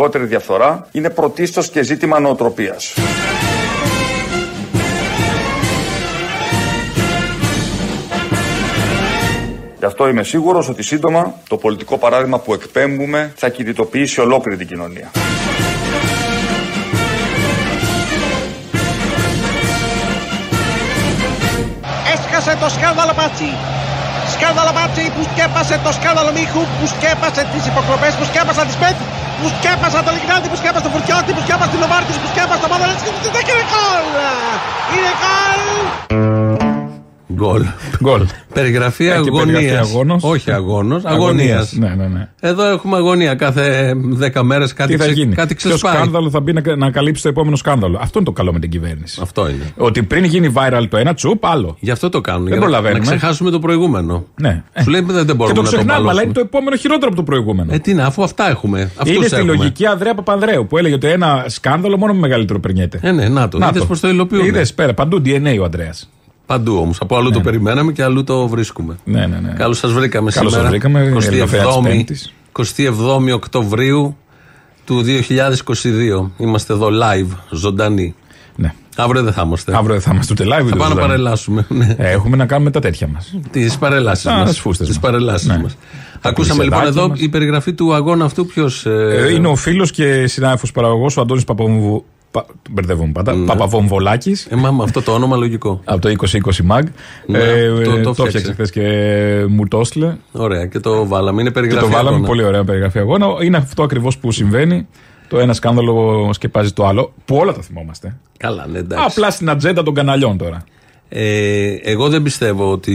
λιγότερη διαφθορά είναι πρωτίστως και ζήτημα νοοτροπίας. Γι' αυτό είμαι σίγουρος ότι σύντομα το πολιτικό παράδειγμα που εκπέμπουμε θα κινητοποιήσει ολόκληρη την κοινωνία. Έσκασε το σκάνδαλο Πάτσι. Σκάνδαλο Πάτσι που σκέπασε το σκάνδαλο Μίχου, που σκέπασε τις υποκλοπές, που σκέπασε τις ΠΕΤ, που σκέπασε το Λιγνάντι, που σκέπασε το Φουρτιώτη, που σκέπασε την Λοβάρτης, που σκέπασε το Μαδονέτσκι, που σκέπασε είναι γκολ! Είναι γκολ! Γκολ. Γκολ. Περιγραφή Έχει περιγραφεί αγωνία. αγώνος. Όχι αγώνος, αγωνίας. Ναι, ναι, ναι. Εδώ έχουμε αγωνία κάθε 10 μέρες κάτι, Τι θα ξε- γίνει; κάτι Ποιο ξεσπάει. σκάνδαλο θα μπει να, να καλύψει το επόμενο σκάνδαλο; Αυτό είναι το καλό με την κυβέρνηση. Αυτό είναι. Ότι πριν γίνει viral το ένα, τσουπ, άλλο. Γι' αυτό το κάνουν. Δεν για να- προλαβαίνουμε. Να ξεχάσουμε το προηγούμενο. Ναι. Σου λέει δεν, δεν και μπορούμε το να το ξεχνάμε, αλλά μπαλώσουμε. είναι το επόμενο χειρότερο από το προηγούμενο. Ε, τι να, αφού αυτά έχουμε. Αυτούς είναι στη έχουμε. λογική Ανδρέα Παπανδρέου που έλεγε ότι ένα σκάνδαλο μόνο με μεγαλύτερο περνιέται. Ε, ναι, να το. Είδες πώς το υλοποιούν. Είδες πέρα, παντού DNA ο Ανδρέας. Παντού όμως. Από αλλού το περιμέναμε και αλλού το βρίσκουμε. Ναι, ναι, ναι. Καλώς σας βρήκαμε Καλώς σήμερα. σας βρήκαμε, ελευθερία της 27η Πέμπτης. 27η Οκτωβρίου του 2022. Είμαστε εδώ live, ζωντανοί. Ναι. Αύριο δεν θα είμαστε. Αύριο δεν θα είμαστε ούτε live. θα ούτε πάμε να ζωντανοί. παρελάσουμε. Ναι. Ε, έχουμε να κάνουμε τα τέτοια μας. Τις παρελάσεις Α, μας. τις φούστες μας. παρελάσεις Ναι. μας. Τα Ακούσαμε λοιπόν πλησιαδάκια εδώ μας. η περιγραφή του αγώνα αυτού. Ποιος. Ε, είναι ο φίλος και συνάδελφος παραγωγός ο Αντώνης Παπαβομβου... Πα... Μπερδεύομαι πάντα. Παπαβομβολάκης. Ε, μα, με αυτό το όνομα λογικό. Από το 2020 Mag. Ναι, το- το το φτιάξε. έφτιαξε χθες και μου το έστειλε. Ωραία, και το βάλαμε. Είναι Και περιγραφή. το βάλαμε αγώνα. πολύ ωραία περιγραφή αγώνα. Είναι αυτό ακριβώς που συμβαίνει. Το ένα σκάνδαλο σκεπάζει το άλλο. Που όλα τα θυμόμαστε. Καλά, ναι, εντάξει. Απλά στην ατζέντα των καναλιών τώρα. Ε, εγώ δεν πιστεύω ότι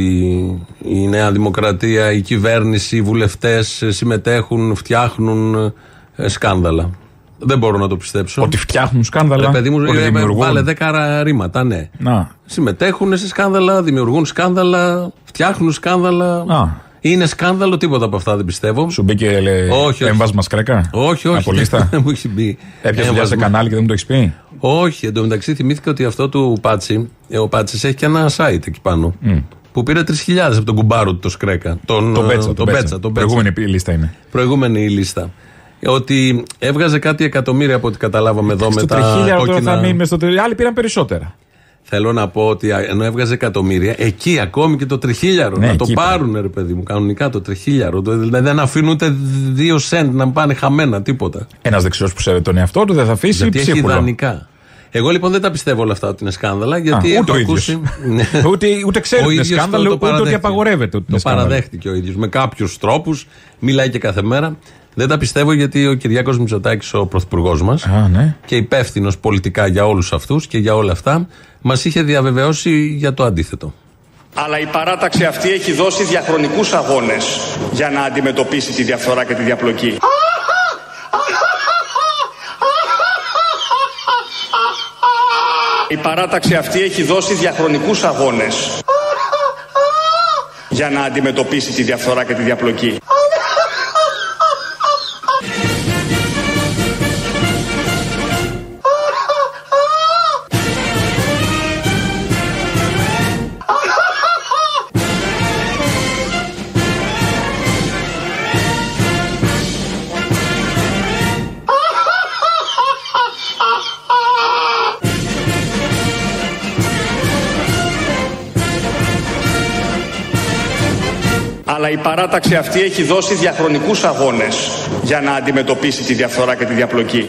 η Νέα Δημοκρατία, η κυβέρνηση, οι βουλευτές ε, συμμετέχουν, φτιάχνουν ε, σκάνδαλα. Δεν μπορώ να το πιστέψω. Ότι φτιάχνουν σκάνδαλα. Ρε παιδί μου, ότι ε, δημιουργούν. βάλε δέκα ρήματα, ναι. Να. Συμμετέχουν σε σκάνδαλα, δημιουργούν σκάνδαλα, φτιάχνουν σκάνδαλα. Α. Είναι σκάνδαλο, τίποτα από αυτά δεν πιστεύω. Σου μπήκε λέει, Όχι, όχι. έμβασμα σκρέκα; Όχι, όχι. Από λίστα. Δεν μου έχει μπει. Έπιασε δουλειά σε Έμβασμα. κανάλι και δεν μου το έχεις πει; Όχι, εντωμεταξύ θυμήθηκα ότι αυτό του Πάτσι, ε, ο Πάτσι έχει και ένα site εκεί πάνω. Που πήρε 3.000 από τον κουμπάρο του το Σκρέκα. Τον, Το ε, Μπέτσα. τον Μπέτσα, τον Μπέτσα. Προηγούμενη λίστα είναι. Προηγούμενη η λίστα. Ότι έβγαζε κάτι εκατομμύρια από ό,τι καταλάβαμε εδώ με Στο τα τριχίλιαρο τώρα κόκκινα. θα μείνουμε στο τριχίλιαρο. Άλλοι πήραν περισσότερα. Θέλω να πω ότι α, ενώ έβγαζε εκατομμύρια, εκεί ακόμη και το τριχίλιαρο. Ναι, να το εκεί πάρουν, ρε παιδί μου, κανονικά το τριχίλιαρο. Το- Δηλαδή δεν αφήνουν ούτε δύο σεντ να πάνε χαμένα, τίποτα. Ένας δεξιός που σέβεται τον εαυτό του δεν θα αφήσει Γιατί έχει ψίχουλο. ιδανικά. Εγώ λοιπόν δεν τα πιστεύω όλα αυτά ότι είναι σκάνδαλα, γιατί Α, ούτε έχω ο ίδιος. ακούσει. Ναι. Ούτε, ούτε ξέρει Ο ότι είναι ίδιος σκάνδαλο, το- το ούτε ότι παραδέχτηκε. απαγορεύεται ότι Το είναι σκάνδαλο. παραδέχτηκε ο ίδιος με κάποιους τρόπους. Μιλάει και κάθε μέρα. Δεν τα πιστεύω γιατί ο Κυριάκος Μητσοτάκης, ο πρωθυπουργός μας, Α, ναι. και υπεύθυνος πολιτικά για όλους αυτούς και για όλα αυτά, μας είχε διαβεβαιώσει για το αντίθετο. Αλλά η παράταξη αυτή έχει δώσει διαχρονικούς αγώνες για να αντιμετωπίσει τη διαφθορά και τη διαπλοκή. Η παράταξη αυτή έχει δώσει διαχρονικούς αγώνες για να αντιμετωπίσει τη διαφθορά και τη διαπλοκή. Αλλά η παράταξη αυτή έχει δώσει διαχρονικούς αγώνες για να αντιμετωπίσει τη διαφθορά και τη διαπλοκή.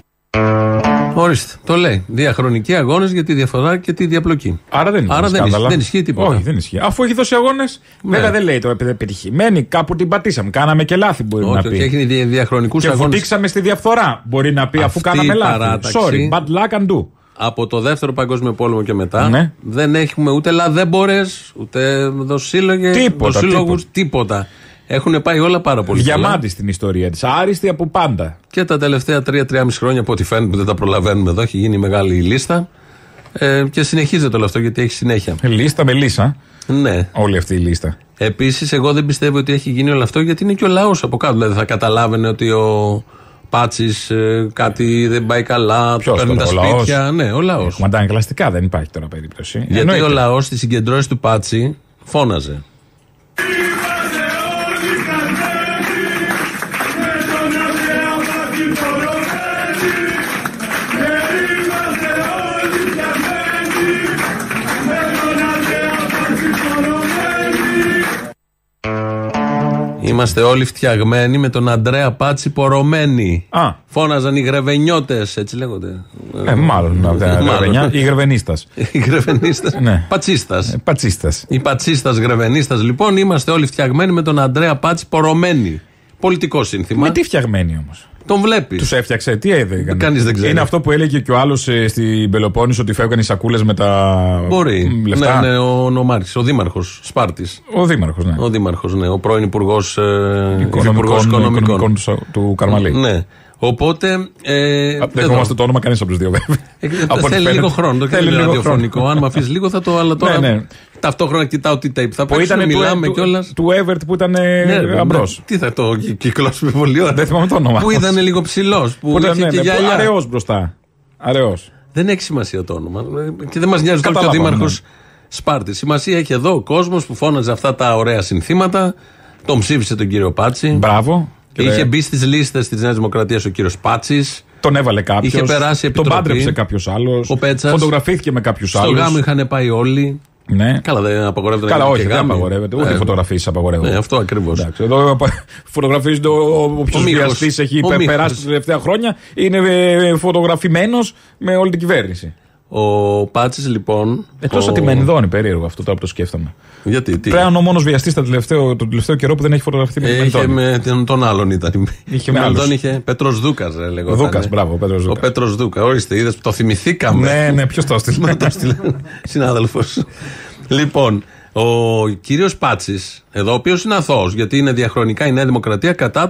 Ορίστε, το λέει. Διαχρονικοί αγώνες για τη διαφορά και τη διαπλοκή. Άρα δεν είναι Άρα δεν, σκάνδαλα. ισχύει, δεν ισχύει τίποτα. Όχι, δεν ισχύει. Αφού έχει δώσει αγώνες, Ναι. βέβαια δεν λέει το επειδή επιτυχημένη. Κάπου την πατήσαμε. Κάναμε και λάθη, μπορεί Όχι, να όχι, πει. έχει δι- διαχρονικούς Και αγώνες. βουτήξαμε στη διαφθορά. Μπορεί να πει αφού Αυτή κάναμε η λάθη. παράταξη- Sorry, bad luck and do. Από το δεύτερο παγκόσμιο πόλεμο και μετά Ναι. δεν έχουμε ούτε λαδέμπορες, ούτε δοσύλλογες, Τίποτα, δοσύλλογους, τίποτα. Έχουν πάει όλα πάρα πολύ καλά. Διαμάντη στην ιστορία της. Άριστη από πάντα. Και τα τελευταία τρία-τρία χρόνια, από ό,τι φαίνεται που δεν τα προλαβαίνουμε εδώ, έχει γίνει η μεγάλη λίστα. Ε, και συνεχίζεται όλο αυτό γιατί έχει συνέχεια. Λίστα με λύσα. Ναι. Όλη αυτή η λίστα. Επίσης, εγώ δεν πιστεύω ότι έχει γίνει όλο αυτό γιατί είναι και ο λαός από κάτω. Δηλαδή, θα καταλάβαινε ότι ο Πάτση κάτι δεν πάει καλά, Ποιος παίρνει τα τώρα, ο σπίτια. λαός; Ναι, ο λαός. Έχουμε αντανακλαστικά, δεν υπάρχει τώρα περίπτωση. Γιατί Εννοείται. ο λαός στις συγκεντρώσεις του Πάτσι φώναζε. Είμαστε όλοι φτιαγμένοι με τον Αντρέα Πάτσι πορωμένοι. Α. Φώναζαν οι γρεβενιώτες, έτσι λέγονται. Ε, μάλλον. από τα Μάλλον. γραβενιά. Η γρεβενίστας. Οι γρεβενίστε. Ναι. Πατσίστας. Πατσίστας. Οι πατσίστας γρεβενίστας, λοιπόν, είμαστε όλοι φτιαγμένοι με τον Αντρέα Πάτσι πορωμένοι. Πολιτικό σύνθημα. Με τι φτιαγμένοι όμως; Τον βλέπεις. Τους έφτιαξε, τι έκανε. Κανείς δεν ξέρει. Είναι αυτό που έλεγε και ο άλλος στην Πελοπόννησο ότι φεύγαν οι σακούλες με τα Μπορεί. μ, λεφτά. Ναι, ναι, ο Νομάρχη, ο Δήμαρχος Σπάρτης. Ο Δήμαρχος, ναι. Ο Δήμαρχος, ναι, ο πρώην Υπουργός Οικονομικών, οικονομικών του, του Καρμαλή. Ναι. Οπότε. Ε, Α, Δεν εδώ. θυμόμαστε το όνομα κανείς από τους δύο, βέβαια. Ε, Από ό,τι θέλει φαίνεται. λίγο χρόνο. Το Θέλει θέλει λίγο ραδιοφωνικό. χρόνο. Αν με αφήσεις λίγο θα το. Αλλά τώρα. Ναι, ναι. Ταυτόχρονα κοιτάω τι tape θα Που παίξουμε. ήταν Μιλάμε του, κιόλας. του, του Everett που ήταν Ναι, αμπρό. ναι. Τι θα το κυ- κυκλώσουμε πολύ ώρα. Δεν θυμάμαι το όνομα. Που ήταν λίγο ψηλός. Που Που ήταν είχε ναι, και ναι, γυαλιά. αραιός μπροστά. Αραιός. Δεν έχει σημασία το όνομα. Ε, Και δεν μας νοιάζει τώρα και ο Καταλάβαμε, Δήμαρχος ναι. Σπάρτης. Σημασία έχει εδώ ο κόσμος που φώναζε αυτά τα ωραία συνθήματα. Τον ψήφισε τον κύριο Πάτση. Μπράβο. Και Είχε δε- μπει στις λίστες της Νέας Δημοκρατίας ο κύριος Πάτσης. Τον έβαλε κάποιος. Είχε περάσει Τον επιτροπή. πάντρεψε κάποιος άλλος. Ο Πέτσας. Φωτογραφήθηκε με κάποιους Στο άλλους. γάμο είχαν πάει όλοι. Ναι. Καλά, δεν απαγορεύεται Καλά, να όχι, γίνει δεν και γάμοι. απαγορεύεται. Ούτε Ε, φωτογραφίες απαγορεύονται. Ναι, αυτό ακριβώς. Εντάξει, εδώ φωτογραφίζεται όποιο Ο Μίχος. βιαστή έχει Ο πε- Μίχος. περάσει τα τελευταία χρόνια. Είναι ε, φωτογραφημένος με όλη την κυβέρνηση. Ο Πάτσης λοιπόν. Εκτό ο... ότι με ενδώνει περίεργο αυτό τώρα που το σκέφτομαι. Γιατί, τι; Πρέπει να είναι ο μόνος βιαστής τον τελευταίο, τον τελευταίο καιρό που δεν έχει φωτογραφηθεί με Ε, την είχε Μενδώνη. με τον, τον άλλον ήταν. Είχε με με άλλους. τον είχε Πέτρος Δούκας, ρε λέγω. Ο Δούκας, μπράβο, ο Πέτρος Ο Δούκας. Πέτρος Δούκα. Ορίστε, είδες που το θυμηθήκαμε. Ναι, ναι, ποιος το έστειλε. το έστειλε συνάδελφος. λοιπόν, ο κύριος Πάτσης, εδώ, ο οποίος είναι αθώος, γιατί είναι διαχρονικά η Νέα Δημοκρατία κατά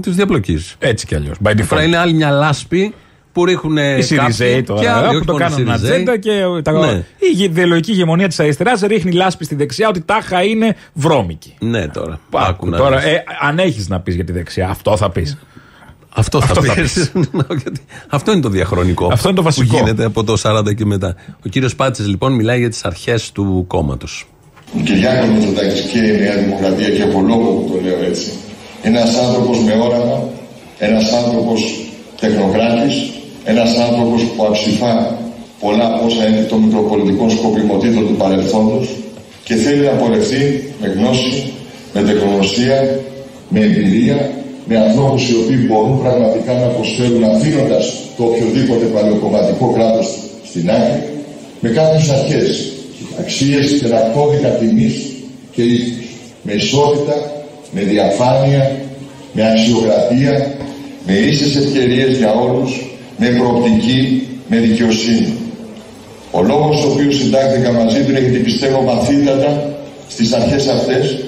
της διαπλοκής. Έτσι κι αλλιώς. By Τώρα default. είναι άλλη μια λάσπη που ρίχνουν Οι Σιριζέοι τώρα, και άλλοι, που όχι το μόνο κάνουν Σιριζέοι. ατζέντα και τα... Ναι. η ιδεολογική ηγεμονία της αριστεράς ρίχνει λάσπη στη δεξιά ότι τάχα είναι βρώμικη. Ναι, τώρα. Άκου Άκου να τώρα, δεις. ε, αν έχεις να πεις για τη δεξιά, αυτό θα πεις. Αυτό θα αυτό θα πεις. Γιατί αυτό είναι το διαχρονικό. Αυτό είναι το βασικό. Που γίνεται από το 40 και μετά. Ο κύριος Πάτσης λοιπόν μιλάει για τις αρχές του κόμματος. Ο Κυριάκος Μητσοτάκης και η Νέα Δημοκρατία και έχω λόγο που το λέω έτσι. Είναι ένας άνθρωπος με όραμα, ένας άνθρωπος τεχνοκράτης, ένας άνθρωπος που αψηφά πολλά από όσα είναι των μικροπολιτικών σκοπιμοτήτων του παρελθόντος και θέλει να πορευτεί με γνώση, με τεχνογνωσία, με εμπειρία, με ανθρώπους οι οποίοι μπορούν πραγματικά να προσφέρουν αφήνοντας το οποιοδήποτε παλαιοκομματικό κράτος στην άκρη, με κάποιες αρχές, αξίες και ένα κώδικα τιμής και ήθους, με ισότητα, με διαφάνεια, με αξιοκρατία, με ίσες ευκαιρίες για όλους, με προοπτική, με δικαιοσύνη. Ο λόγος ο οποίος συντάχθηκα μαζί του είναι γιατί πιστεύω βαθύτατα στις αρχές αυτές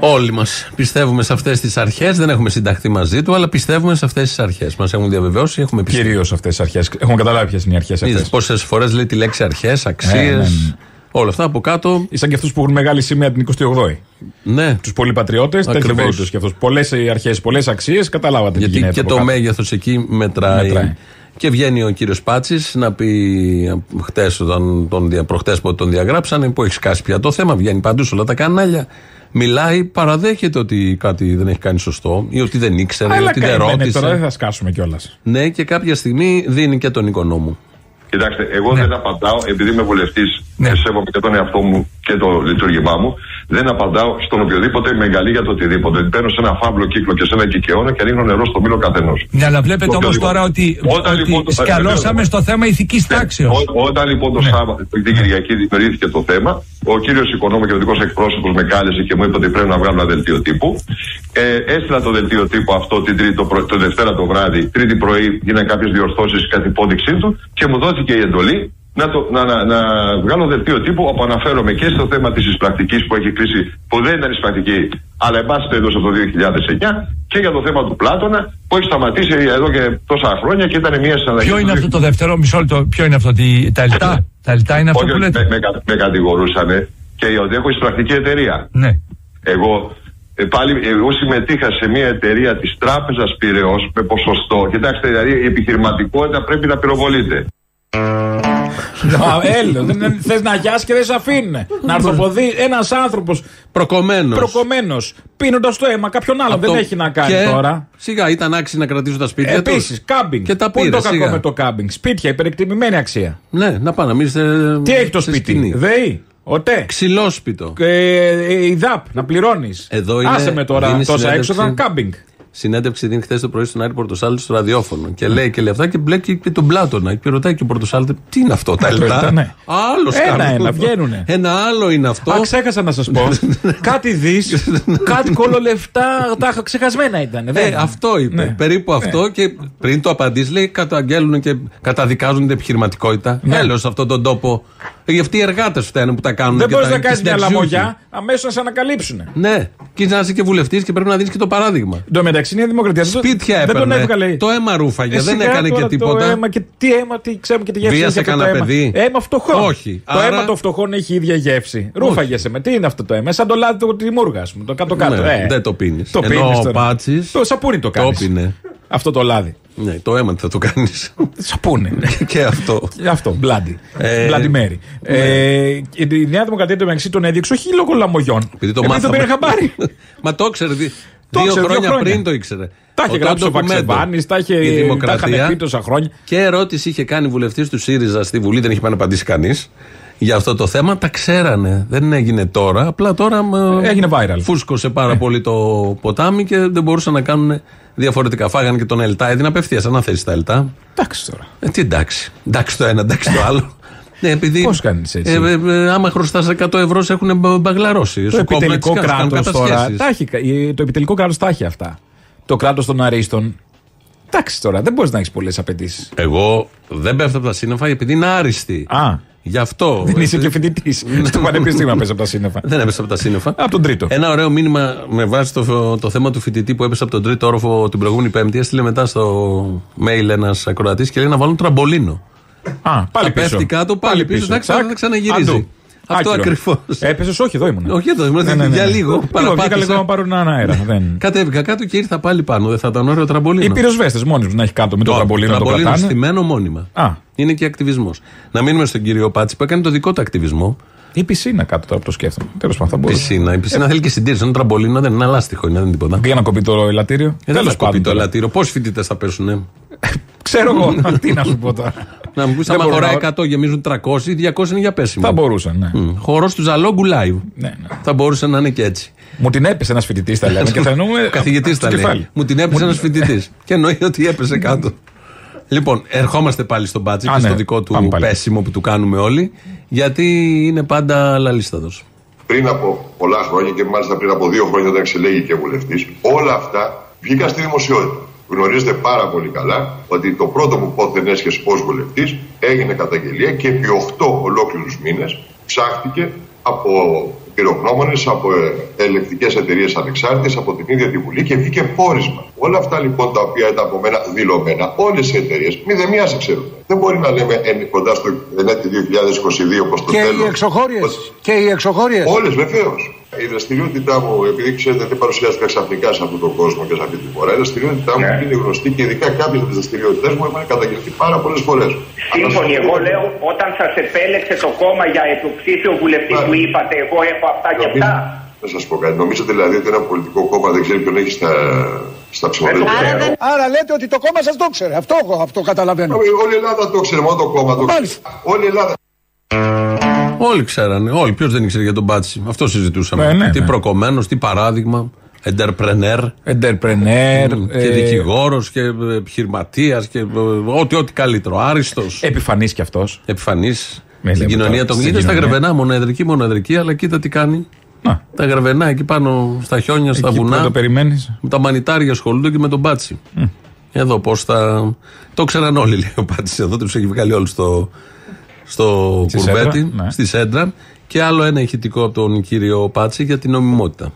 Όλοι μας πιστεύουμε σε αυτές τις αρχές. Δεν έχουμε συνταχθεί μαζί του, αλλά πιστεύουμε σε αυτές τις αρχές. Μας έχουν διαβεβαιώσει, έχουμε πιστεί. Κυρίως αυτές τις αρχές. Έχουμε καταλάβει ποιες είναι οι αρχές αυτές. Πόσες φορές λέει τη λέξη αρχές, αξίε. Ε, ναι, ναι. Όλα αυτά από κάτω. Σαν και αυτούς που έχουν μεγάλη σημαία την 28η. Ναι. Τους πολυπατριώτες, τέτοια Ακριβώς. περίπτωση και αυτού. Πολλές αρχές, πολλές αξίες, καταλάβατε τι Γιατί γίνεται. και από το κάτω. μέγεθος εκεί μετράει. Μετράει. Και βγαίνει ο κύριος Πάτσης να πει χτες, όταν τον, δια- προχτές που τον διαγράψανε, που έχει σκάσει πια το θέμα, βγαίνει παντού σε όλα τα κανάλια. Μιλάει, παραδέχεται ότι κάτι δεν έχει κάνει σωστό ή ότι δεν ήξερε, ή Αλλά ότι δεν καημένε, ρώτησε. τώρα δεν θα σκάσουμε κιόλας. Ναι, και κάποια στιγμή δίνει και τον οικονόμου. Κοιτάξτε, εγώ δεν απαντάω, επειδή είμαι βουλευτής Ναι. και σέβομαι και τον εαυτό μου και το λειτουργήμά μου, δεν απαντάω στον οποιοδήποτε μεγαλεί για το οτιδήποτε. Μπαίνω σε ένα φαύλο κύκλο και σε ένα κικαιώνα και ρίχνω νερό στο μήλο καθενός. Ναι, αλλά βλέπετε Το όμως οποιοδήποτε. τώρα ότι, Όταν ότι λοιπόν το- σκαλώσαμε στο θέμα ηθικής τάξεως. Ό- όταν λοιπόν το Σάββατο, την Κυριακή δημιουργήθηκε το θέμα, ο κύριος Οικονόμου και ο δικός εκπρόσωπος με κάλεσε και μου είπε ότι πρέπει να βγάλω ένα δελτίο τύπου. Ε, έστειλα το δελτίο τύπου αυτό την τρίτη, το, πρωί- το Δευτέρα το βράδυ. Τρίτη πρωί γίνανε κάποιες διορθώσεις κατά υπόδειξή του και μου δόθηκε η εντολή να, το, να, να, να βγάλω δελτίο τύπου όπου αναφέρομαι και στο θέμα της εισπρακτικής που έχει κλείσει, που δεν ήταν εισπρακτική, αλλά εν πάση περιπτώσει από το 2009 και για το θέμα του Πλάτωνα που έχει σταματήσει εδώ και τόσα χρόνια και ήταν μια συναλλαγή. Ποιο του είναι αυτό το δεύτερο, μισό λεπτό, ποιο είναι αυτό, τι- τα ελτά. Τα ελτά είναι αυτό Όχι, που όχι, λέτε; με, με, κα- με κατηγορούσαν και ότι έχω εισπρακτική εταιρεία. Ναι. Εγώ ε, πάλι εγώ συμμετείχα σε μια εταιρεία της τράπεζας Πυραιός με ποσοστό. Κοιτάξτε, δηλαδή η επιχειρηματικότητα πρέπει να πυροβολείται. Έλα, θες να γιάσει και δεν σε αφήνουν. Να αρθροποδεί ένας άνθρωπος Προκομμένος. προκομμένος, πίνοντας το αίμα κάποιον άλλον. Δεν έχει να κάνει τώρα. Σιγά, ήταν άξιοι να κρατήσουν τα σπίτια τους. Επίσης, κάμπινγκ. Και τα Πού είναι πήρε. το κακό σιγά. με το κάμπινγκ. Σπίτια, υπερεκτιμημένη αξία. Ναι, να πάνε να μην σε. Τι έχει το σε σπίτι, σκηνή. ΔΕΗ. ΟΤΕ. Ξυλόσπιτο. Ε, ε, η ΔΑΠ, να πληρώνεις. Εδώ είναι- Άσε με τώρα δίνεις τόσα συνέντευξη. έξοδα, κάμπινγκ. Συνέντευξη δίνει χθες το πρωί στον Άρη Πορτοσάλτη στο ραδιόφωνο. Και λέει και λέει αυτά και μπλέκει και τον Πλάτωνα. Και ρωτάει και ο Πορτοσάλτη, τι είναι αυτό, τα Το ελτά. ελτά, ναι. Άλλος Ένα-ένα, βγαίνουνε. Ένα άλλο είναι αυτό. Α, ξέχασα να σας πω. κάτι δι, κάτι κολολεφτά, τα είχα ξεχασμένα ήταν. Ε, δεν- αυτό είπε. Ναι. Περίπου αυτό και πριν το απαντήσει, λέει καταγγέλνουν και καταδικάζουν την επιχειρηματικότητα. Ναι. Έλεω σε αυτόν τον τόπο. Ε, αυτοί οι εργάτες φταίνουν που τα κάνουν. Δεν και μπορείς τα- να και κάνεις μια συνταξιούχοι. λαμογιά, αμέσως να σε ανακαλύψουν. Ναι, και να είσαι και βουλευτής και πρέπει να δίνει και το παράδειγμα. Εν τω μεταξύ είναι η δημοκρατία. Δεν το- Σπίτια δεν τον έπαιρνε. έβγαλε. Το αίμα ρούφαγε, Ε, δεν σιγά έκανε και τώρα τίποτα. Το αίμα και τι αίμα, τι ξέρουμε και τη γεύση. Βίασε έχει αυτό κανένα το αίμα. παιδί; Αίμα φτωχών. Όχι. Το Άρα- αίμα των φτωχών έχει ίδια γεύση. Ρούφαγεσαι με. Τι είναι αυτό το αίμα. Σαν το λάδι του τη μούργα, ας πούμε. Το κάτω-κάτω. Ναι, Ε, δεν το πίνεις. Το Ενώ πίνεις ο τώρα. Πάτση. Το σαπούνι το κάνεις. πίνε. Αυτό το λάδι. Ναι, το αίμα τι θα το κάνεις. Σαπούνι. και αυτό. Αυτό, μπλάντι. Ε, Μπλάντι Μέρι. ναι. Ε, και η Νέα Δημοκρατία το μεταξύ τον έδιωξε όχι λόγω λαμογιών. Επειδή το Επειδή μάθαμε. πήρε χαμπάρι. Μα το ήξερε. δι- Το Δύο ήξερε, δύο χρόνια χρόνια. πριν το ήξερε. Τα είχε γράψει ο ντοκουμέντο. Βαξεβάνη, τα είχε Η τα είχαν Δημοκρατία. πει τόσα χρόνια. Και ερώτηση είχε κάνει βουλευτής του ΣΥΡΙΖΑ στη Βουλή, δεν είχε πάει να απαντήσει κανείς για αυτό το θέμα. Τα ξέρανε. Δεν έγινε τώρα. Απλά τώρα. μ, Έγινε viral. Φούσκωσε πάρα πολύ το ποτάμι και δεν μπορούσαν να κάνουν διαφορετικά. Φάγανε και τον ΕΛΤΑ. Έδινε απευθείας αναθέσει τα ΕΛΤΑ. Εντάξει τώρα. Ε, τι εντάξει. Εντάξει το ένα, εντάξει το άλλο. Ναι, επειδή, Πώς κάνεις έτσι; Ε, ε, ε, άμα χρωστάς 100 ευρώ, σε έχουν μπα- μπαγλαρώσει. Το Σου κόβουν επιτελικό τις κάνουν κράτος τώρα. κατασχέσεις. Τα έχει, ε, το επιτελικό κράτος τα έχει αυτά. Το κράτος των αρίστων. Εντάξει τώρα, δεν μπορείς να έχεις πολλές απαιτήσεις. Εγώ δεν πέφτω από τα σύννεφα επειδή είναι άριστη. Α, Γι' αυτό. δεν είσαι και φοιτητής. Ναι. Στο πανεπιστήμιο να πέσει από τα σύννεφα. Δεν έπεσα από τα σύννεφα. Από τον τρίτο. Ένα ωραίο μήνυμα με βάση το, το θέμα του φοιτητή που έπεσε από τον τρίτο όροφο την προηγούμενη Πέμπτη. Έστειλε μετά στο mail ένας ακροατής και λέει να βάλουν τραμπολίνο. Α, πάλι Θα πίσω. πέφτει κάτω, πάλι πίσω. Εντάξει, Τσακ. θα ξαναγυρίζει. Αντού. Αυτό Άκυρο. ακριβώς. Έπεσες, όχι, εδώ ήμουν. Όχι εδώ, ήμουν Ναι, ναι, ναι. για λίγο. Λίγο βγήκα παραπάτησα. λίγο να πάρω έναν αέρα. Δεν... Κατέβηκα κάτω και ήρθα πάλι πάνω. Δεν θα ήταν ωραίο τραμπολίνο. Οι πυροσβέστες μόνοι τους να έχει κάτω με το Το τραμπολίνο να το τραμπολίνο κρατάνε. στημένο μόνιμα. Α. Είναι και ακτιβισμός. Να μείνουμε στον κύριο Πάτση που έκανε το δικό του ακτιβισμό. Ή πισίνα κάτω τώρα που το σκέφτομαι. Τέλος πάντων θα μπορούσε. Πισίνα. Η πισίνα θέλει και συντήρηση. Ένα τραμπολίνο δεν είναι ένα λάστιχο, είναι, δεν είναι τίποτα. Πήγα να κοπεί το ελαττήριο. Ε, δεν Τέλος θα κοπεί πάντων το τώρα. ελαττήριο. Πόσοι φοιτητές θα πέσουνε; Ξέρω εγώ. Τι να σου πω τώρα. Να μου πεις, Δεν άμα μπορώ χωράει να- 100 γεμίζουν 300 ή 200 είναι για πέσιμο. Θα μπορούσαν, ναι. Χορός του Ζαλόγκου live. Ναι, ναι. Θα μπορούσε να είναι και έτσι. Μου την έπεσε ένας φοιτητής, τα λέμε. και θα εννοούμε. Ο καθηγητή στο τα λέει. κεφάλι. Μου την έπεσε ένας φοιτητής. και εννοεί ότι έπεσε κάτω. Λοιπόν, ερχόμαστε πάλι στον Μπάτσι Α, και ναι. στο δικό του Πάμε πάλι. πέσιμο που του κάνουμε όλοι. Γιατί είναι πάντα λαλίστατος. πριν από πολλά χρόνια και μάλιστα πριν από δύο χρόνια όταν εξελέγει και βουλευτής, όλα αυτά βγήκαν στη δημοσιότητα. Γνωρίζετε πάρα πολύ καλά ότι το πρώτο μου πόθεν έσχεση ως βουλευτής έγινε καταγγελία και επί 8 ολόκληρους μήνες ψάχτηκε από πυρογνώμονες, από ε, ελεκτικές εταιρείες ανεξάρτητες, από την ίδια τη Βουλή και βγήκε πόρισμα. Όλα αυτά λοιπόν τα οποία ήταν από μένα δηλωμένα, όλες οι εταιρείες, μηδενιά σε ξέρουν. Δεν μπορεί να λέμε εν, κοντά στο έτη 2022 όπως το Και τέλος, οι εξωχώριες. ότι- Και οι εξωχώριες. Όλες βεβαίως. Η δραστηριότητά μου, επειδή ξέρετε δεν παρουσιάστηκα ξαφνικά σε αυτόν τον κόσμο και σε αυτή τη φορά, η δραστηριότητά μου είναι γνωστή και ειδικά κάποιες από τις δραστηριότητέ μου έχουν καταγγελθεί πάρα πολλές φορές. Σύμφωνοι, εγώ λέω όταν σας επέλεξε το κόμμα για υποψήφιο βουλευτή Μάλιστα. που είπατε εγώ έχω αυτά και αυτά. Να σας πω κάτι. Νομίζετε δηλαδή ότι ένα πολιτικό κόμμα δεν ξέρει ποιον έχει στα, στα ψηφοδέλτια; ξέρω. Άρα λέτε ότι το κόμμα σας το ξέρει. Αυτό, αυτό καταλαβαίνω. Όλη η Ελλάδα το ξέρει, μόνο το κόμμα το ξέρει. Μάλιστα. Όλη η Ελλάδα. Όλοι ξέρανε. Όλοι. Ποιος δεν ήξερε για τον Μπάτσι. Αυτό συζητούσαμε. Ε, ναι, τι ναι. προκομμένος, τι παράδειγμα. Εντερπρενέρ. Entrepreneur. Και ε, δικηγόρος και επιχειρηματίας και ε, ό,τι, ό,τι καλύτερο. Άριστος. Επιφανής κι αυτός. Επιφανής. Με Στην λέμε κοινωνία τώρα, των στην Είδες στα κοινωνία. γρεβενά, μοναδρική, μοναδρική, αλλά κοίτα τι κάνει. Να, Τα γρεβενά εκεί πάνω στα χιόνια, στα εκεί που βουνά. δεν το περιμένεις. Με τα μανιτάρια ασχολούνται και με τον Μπάτσι. Εδώ πώς θα. Το ξέραν όλοι, λέει ο Μπάτσι. Εδώ τους έχει βγάλει όλους στο, στο Στη κουρβέτι, σέντρα, ναι. στη σέντρα. Και άλλο ένα ηχητικό από τον κύριο Πάτσι για την νομιμότητα.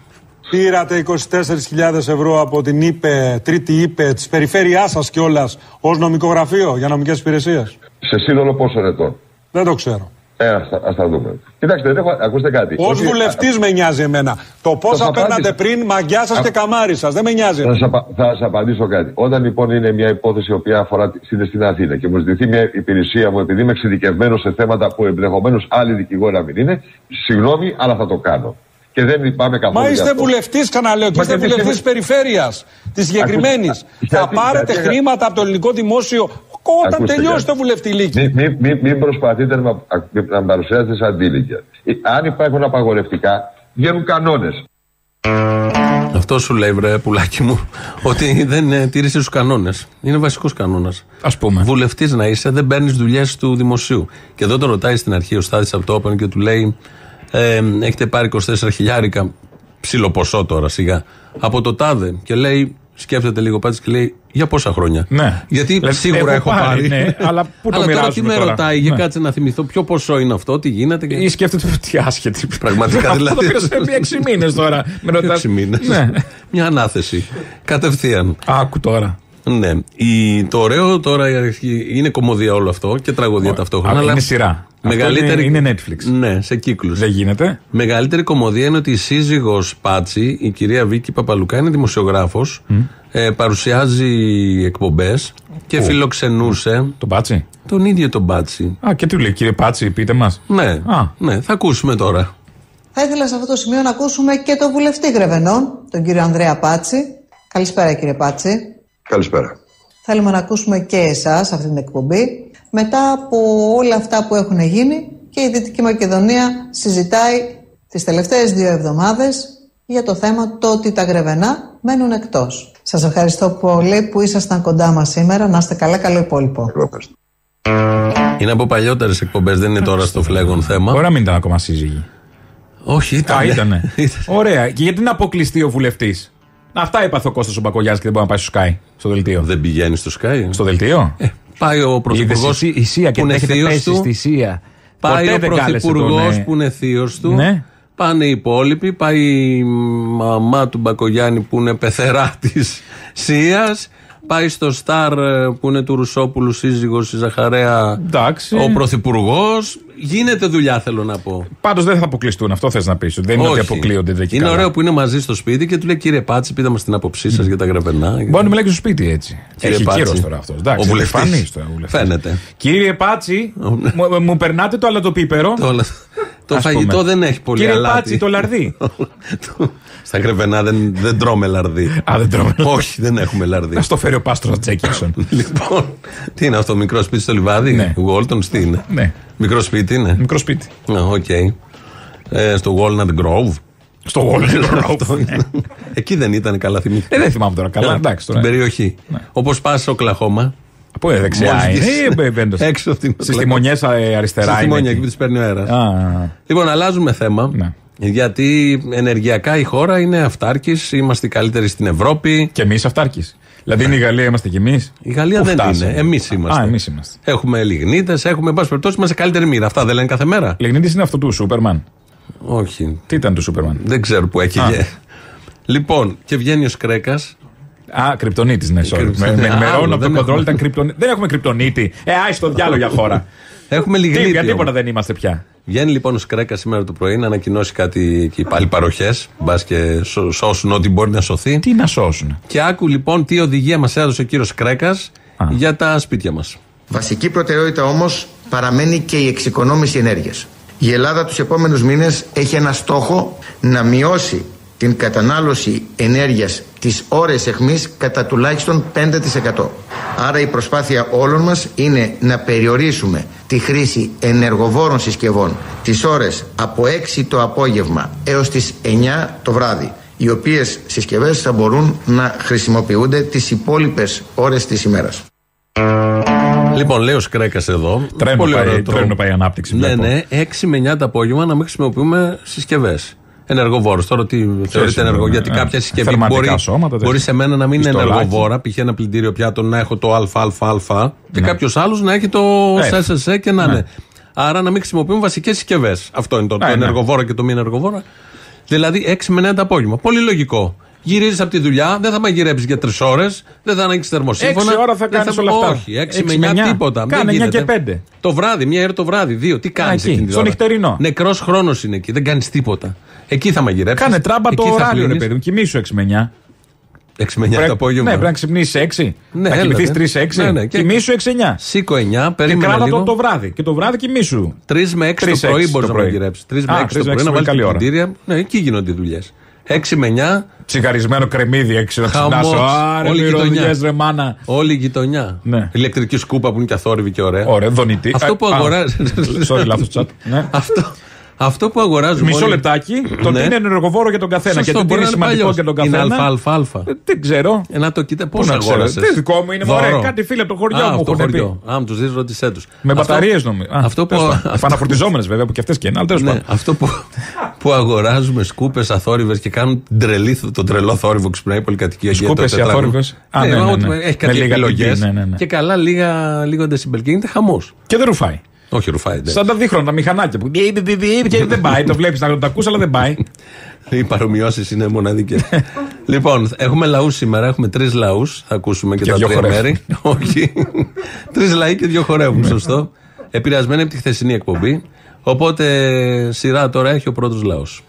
Πήρατε 24.000 ευρώ από την ΥΠΕ, τρίτη ΥΠΕ της περιφέρειάς σας κιόλας ως νομικό γραφείο για νομικές υπηρεσίες. Σε σύνολο πόσο ετών. Δεν το ξέρω. Ε, ας, τα- ας τα δούμε. Κοιτάξτε, δεν έχω, ακούστε κάτι. Ω Όχι, βουλευτής με νοιάζει εμένα. Το πόσα θα παίρνατε απάντησα. πριν, μαγκιά σας Α- και καμάρι σας. Δεν με νοιάζει. Θα σας απα- θα σας απαντήσω κάτι. Όταν λοιπόν είναι μια υπόθεση η οποία αφορά τη- στην στην Αθήνα και μου ζητηθεί μια υπηρεσία μου επειδή είμαι εξειδικευμένος σε θέματα που ενδεχομένως άλλοι δικηγόροι να μην είναι, συγγνώμη, αλλά θα το κάνω. Και δεν πάμε καθόλου. Μα για είστε αυτό. βουλευτής, ξαναλέω, και Μα είστε γιατί βουλευτής είστε- τη περιφέρειας της συγκεκριμένης. Ακούστε, Θα γιατί- πάρετε γιατί- χρήματα από το ελληνικό δημόσιο Όταν Ακούστε τελειώσει κάτι. το βουλευτηλίκι. Μην μη, μη, μην προσπαθείτε να, να με παρουσιάσετε σαν αντίλικια. Ε, Αν υπάρχουν απαγορευτικά, βγαίνουν κανόνες. Αυτό σου λέει, βρε πουλάκι μου, ότι δεν ε, τήρησε τους κανόνες. Είναι βασικός κανόνας. Α πούμε. Βουλευτής να είσαι, δεν παίρνεις δουλειές του δημοσίου. Και εδώ το ρωτάει στην αρχή ο Στάδη από το Open και του λέει: ε, Έχετε πάρει 24 χιλιάρικα, ψιλοποσό τώρα σιγά, από το τάδε. Και λέει, σκέφτεται λίγο πάτης και λέει: Για πόσα χρόνια; Ναι. Γιατί Δηλαδή, σίγουρα έχω έχω πάρει. πάρει, ναι, αλλά πού το αλλά τώρα τι μοιράζουμε με τώρα; ρωτάει, για Ναι. κάτσε να θυμηθώ ποιο ποσό είναι αυτό, τι γίνεται. Και... Ή σκέφτεται τι άσχετη. Πραγματικά Αυτό δηλαδή. το πήρε επί έξι μήνες τώρα. Με ρωτάς. Έξι μήνες. Ναι. Μια ανάθεση. Κατευθείαν. Άκου τώρα. Ναι. Η, το ωραίο τώρα η αρχή- είναι κομμωδία όλο αυτό και τραγωδία ταυτόχρονα. Α, αλλά είναι σειρά. Μεγαλύτερη... Αυτό είναι- είναι Netflix. Ναι, σε κύκλους. Δεν γίνεται. Μεγαλύτερη κομμωδία είναι ότι η σύζυγος Πάτσι, η κυρία Βίκη Παπαλουκά, είναι δημοσιογράφος. Ε, παρουσιάζει εκπομπές και Πού; φιλοξενούσε Τον Πάτσι; τον ίδιο τον Πάτσι. Α, και του λέει, κύριε Πάτσι, πείτε μας. Ναι, Α. ναι, θα ακούσουμε τώρα. Θα ήθελα σε αυτό το σημείο να ακούσουμε και τον βουλευτή Γρεβενών, τον κύριο Ανδρέα Πάτση. Καλησπέρα κύριε Πάτση. Καλησπέρα. Θέλουμε να ακούσουμε και εσάς σε αυτή την εκπομπή. Μετά από όλα αυτά που έχουν γίνει και η Δυτική Μακεδονία συζητάει τις τελευταίες δύο εβδομάδες για το θέμα το ότι τα Γρεβενά μένουν εκτός. Σας ευχαριστώ πολύ που ήσασταν κοντά μας σήμερα. Να είστε καλά, καλό υπόλοιπο. Εγώ ευχαριστώ. Είναι από παλιότερες εκπομπές, δεν είναι τώρα στο φλέγον θέμα. Μπορεί να μην ήταν ακόμα σύζυγοι. Όχι, ήταν. Α, ήτανε. Ωραία. Και γιατί να αποκλειστεί ο βουλευτής; Αυτά είπα ο Κώστας ο Μπακογιάς και δεν μπορεί να πάει στο Sky, στο δελτίο. Δεν πηγαίνει στο Sky. Στο δελτίο; Ε, πάει ο πρωθυπουργό. Είδες η, η Σία και που είναι έχετε θείος πέσει του. στη Σία. Πάει Ποτέ ο δεν κάλεσε πρωθυπουργός τον, ε, που είναι θείος του. Ναι. Πάνε οι υπόλοιποι. Πάει η μαμά του Μπακογιάννη που είναι πεθερά της Σίας. Πάει στο Σταρ ε, που είναι του Ρουσόπουλου σύζυγος η Ζαχαρέα. Εντάξει. Ο πρωθυπουργός. Γίνεται δουλειά, θέλω να πω. Πάντως δεν θα αποκλειστούν. Αυτό θες να πεις. Δεν είναι ότι Όχι. αποκλείονται δεν Είναι ωραίο που είναι μαζί στο σπίτι και του λέει κύριε Πάτση, πείτε μας την άποψή σας για τα γραβενά. Μπορεί να μιλάει και στο σπίτι έτσι. Κύριε Έχει Πάτση. κύρος τώρα αυτός. Ο βουλευτής. βουλευτής. Φαίνεται. Κύριε Πάτσι, μου, μου περνάτε το αλατοπίπερο. Το, όλα- το Ας φαγητό πούμε. δεν έχει πολύ Κύριε αλάτι. Πάτσι, το λαρδί. Στα Γρεβενά δεν, δεν τρώμε λαρδί. Α, δεν τρώμε. Όχι, δεν έχουμε λαρδί. Να στο φέρει ο πάστορας Τζέκινσον. λοιπόν, τι είναι αυτό, μικρό σπίτι στο λιβάδι; Ναι. Waltons, τι είναι; Ναι. Μικρό σπίτι είναι; Μικρό σπίτι. Α, Οκ. Ε, στο Walnut Grove. Στο Walnut Αυτό είναι. Εκεί δεν ήταν καλά θυμήθηκα. Ε, δεν θυμάμαι τώρα καλά. Ναι, Εντάξει τώρα. Στην περιοχή. Όπως πας στο Οκλαχώμα. Από ε, δεξιά Μόλις είναι. βγεις ή μπε- μπαίνοντας. Έξω από την Στις τιμονιέ αριστερά Στη είναι. Θυμόνια, εκεί εκεί. που τη παίρνει ο αέρας. Α, Λοιπόν, αλλάζουμε θέμα. Ναι. Γιατί ενεργειακά η χώρα είναι αυτάρκης, είμαστε οι καλύτεροι στην Ευρώπη. Και εμείς αυτάρκης. Δηλαδή είναι η Γαλλία, είμαστε κι εμείς. Η Γαλλία δεν είναι. Εμείς είμαστε. Α, εμείς είμαστε. Έχουμε λιγνίτες, έχουμε, εν πάση περιπτώσει, είμαστε σε καλύτερη μοίρα. Αυτά δεν λένε κάθε μέρα. Λιγνίτης είναι αυτό του Σούπερμαν. Όχι. Τι ήταν του Σούπερμαν; Δεν ξέρω που έκυγε. Λοιπόν, και βγαίνει ο Σκρέκας. Α, κρυπτονίτης, ναι, sorry. Κρυπτονίτη. Με, με Άλλο, ενημερώνω από δεν το κοντρόλ έχουμε. ήταν κρυπτονίτη. Δεν έχουμε κρυπτονίτη. Ε, άι στο διάλογο για χώρα. Έχουμε Τι, λιγνίτη. για τίποτα όμως. δεν είμαστε πια. Βγαίνει λοιπόν ο Σκρέκα σήμερα το πρωί να ανακοινώσει κάτι εκεί πάλι παροχές. Μπας και σω- σώσουν ό,τι μπορεί να σωθεί. Τι να σώσουν. Και άκου λοιπόν τι οδηγία μας έδωσε ο κύριος Κρέκα για τα σπίτια μας. Βασική προτεραιότητα όμως παραμένει και η εξοικονόμηση ενέργειας. Η Ελλάδα τους επόμενους μήνες έχει ένα στόχο να μειώσει την κατανάλωση ενέργειας τις ώρες εχμής κατά τουλάχιστον 5%. Άρα η προσπάθεια όλων μας είναι να περιορίσουμε τη χρήση ενεργοβόρων συσκευών τις ώρες από 6 το απόγευμα έως τις 9 το βράδυ οι οποίες συσκευές θα μπορούν να χρησιμοποιούνται τις υπόλοιπες ώρες της ημέρας. Λοιπόν, λέει ο Σκρέκας εδώ. Τρένο πολύ πάει- ωραίο τρόπο. τρένο πάει η ανάπτυξη, Ναι, βλέπω. ναι, 6 με 9 το απόγευμα να μην χρησιμοποιούμε συσκευές. Ενεργοβόρου. Τώρα τι θεωρείται είναι, ενεργό, ναι, γιατί ναι. κάποια συσκευή Θερματικά μπορεί, σώματα, τέτοια. μπορεί σε μένα να μην είναι Πιστολάκι. ενεργοβόρα, π.χ. ένα πλυντήριο πιάτο να έχω το ΑΑΑ και Ναι. κάποιος άλλος να έχει το Ε. SSE και να Ναι. είναι. Άρα να μην χρησιμοποιούμε βασικές συσκευές. Αυτό είναι το, το Ναι, ναι. ενεργοβόρο και το μη ενεργοβόρο. Δηλαδή 6 με 9 το απόγευμα. Πολύ λογικό. Γυρίζεις από τη δουλειά, δεν θα μαγειρέψεις για 3 ώρες, δεν θα ανοίξεις θερμοσύμφωνα. Έξι ώρα θα δεν κάνεις όλα αυτά. Όχι, 6 Έξι με με 9 εννιά. τίποτα. Κάνε δεν 9 και γίνεται. πέντε. Το βράδυ, μία ώρα το βράδυ, δύο. Τι κάνεις εκεί, εκείνη τη στο ώρα; νυχτερινό. Νεκρός χρόνος είναι εκεί, δεν κάνεις τίποτα. Εκεί θα μαγειρέψεις. Κάνε τράμπα το ωράριο, ρε παιδί μου. Κοιμήσου 6 με 9. 6 με 9 το Ναι, απόγευμα. πρέπει να ξυπνήσεις 6. Ναι, να έλα, κοιμηθείς ναι. 3 σε 6. Ναι, ναι, και- Κοιμήσου 6 9. Σήκω 9, Και περίμενα κράτα το λίγο. το βράδυ. Και το βράδυ κοιμήσου. 3 με 6 Τρεις το πρωί έξι μπορείς το να πρωί. μαγειρέψεις. 3 με Α, 6 το τρεις με πρωί έξι να πολύ βάλεις καλή ώρα. πλυντήρια. Ναι, εκεί γίνονται οι δουλειές. 6 με 9. Τσιγαρισμένο κρεμμύδι έξω να Χαμός. ξυπνάσω. Άρε, Όλη η γειτονιά. μυρωδιές, ρε μάνα. Όλη η γειτονιά. Ναι. Ηλεκτρική σκούπα που είναι και αθόρυβη και ωραία. Ωραία, δονητή. Αυτό Ε, που α, αγοράζει. Sorry, λάθος chat. Ναι. αυτό, αυτό που αγοράζουμε. Μισό όλοι- λεπτάκι. Το Ναι. τι είναι ενεργοβόρο για τον καθένα Σωστό, και το τι μπορεί είναι να είναι σημαντικό παλιός. για τον Είναι καθένα. αλφα-αλφα-αλφα. Ε, Δεν ξέρω. Ε, να το κοίτα, πώς Πού να ξέρω. αγόρασες; Τι δικό μου είναι, μωρέ, κάτι φίλοι από το χωριό μου από το έχουν πει. χωριό. Α, μου τους δεις, ρώτησέ τους. Με μπαταρίες νομίζω. Α, Αυτό που. τέλος πάντων. Επαναφορτιζόμενες βέβαια που και αυτές και είναι. Αλλά τέλος Ναι, πάντων. αυτό που, που αγοράζουμε σκούπες αθόρυβες και κάνουν την τρελή, τον τρελό θόρυβο ξυπνάει η πολυκατοικία. Σκούπες για ή το αθόρυβες; Α, Ναι, ναι, ναι, ό,τι- ναι. Έχει Με κάτι λίγα επιλογέ. τυπή, ναι, ναι, ναι. Και καλά, λίγα, λίγο ντεσιμπελ. Και γίνεται χαμός. Και δεν ρουφάει. Όχι, ρουφάει. εντάξει. Σαν τα δίχρονα, τα μηχανάκια που. Και δεν πάει, το βλέπεις να το ακούς αλλά δεν πάει. Οι παρομοιώσεις είναι μοναδικές. λοιπόν, έχουμε λαούς σήμερα. Έχουμε τρεις λαούς. Θα ακούσουμε και, Και τα δύο τρία χορεύουν. μέρη. Όχι. τρεις λαοί και δύο χορεύουν. Σωστό. Επηρεασμένοι από τη χθεσινή εκπομπή. Οπότε σειρά τώρα έχει ο πρώτος λαός.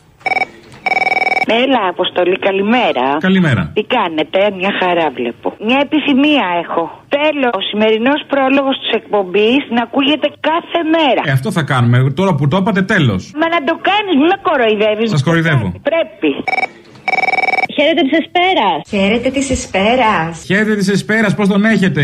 Έλα, Αποστολή, καλημέρα. Καλημέρα. Τι κάνετε, μια χαρά βλέπω. Μια επιθυμία έχω. Θέλω ο σημερινός πρόλογος της εκπομπής να ακούγεται κάθε μέρα. Ε, αυτό θα κάνουμε. Τώρα που το είπατε, τέλος. Μα να το κάνεις, μην με κοροϊδεύεις. Σας κοροϊδεύω. Πρέπει. Χαίρετε της Εσπέρας. Χαίρετε της Εσπέρας. Χαίρετε της Εσπέρας, πώς τον έχετε;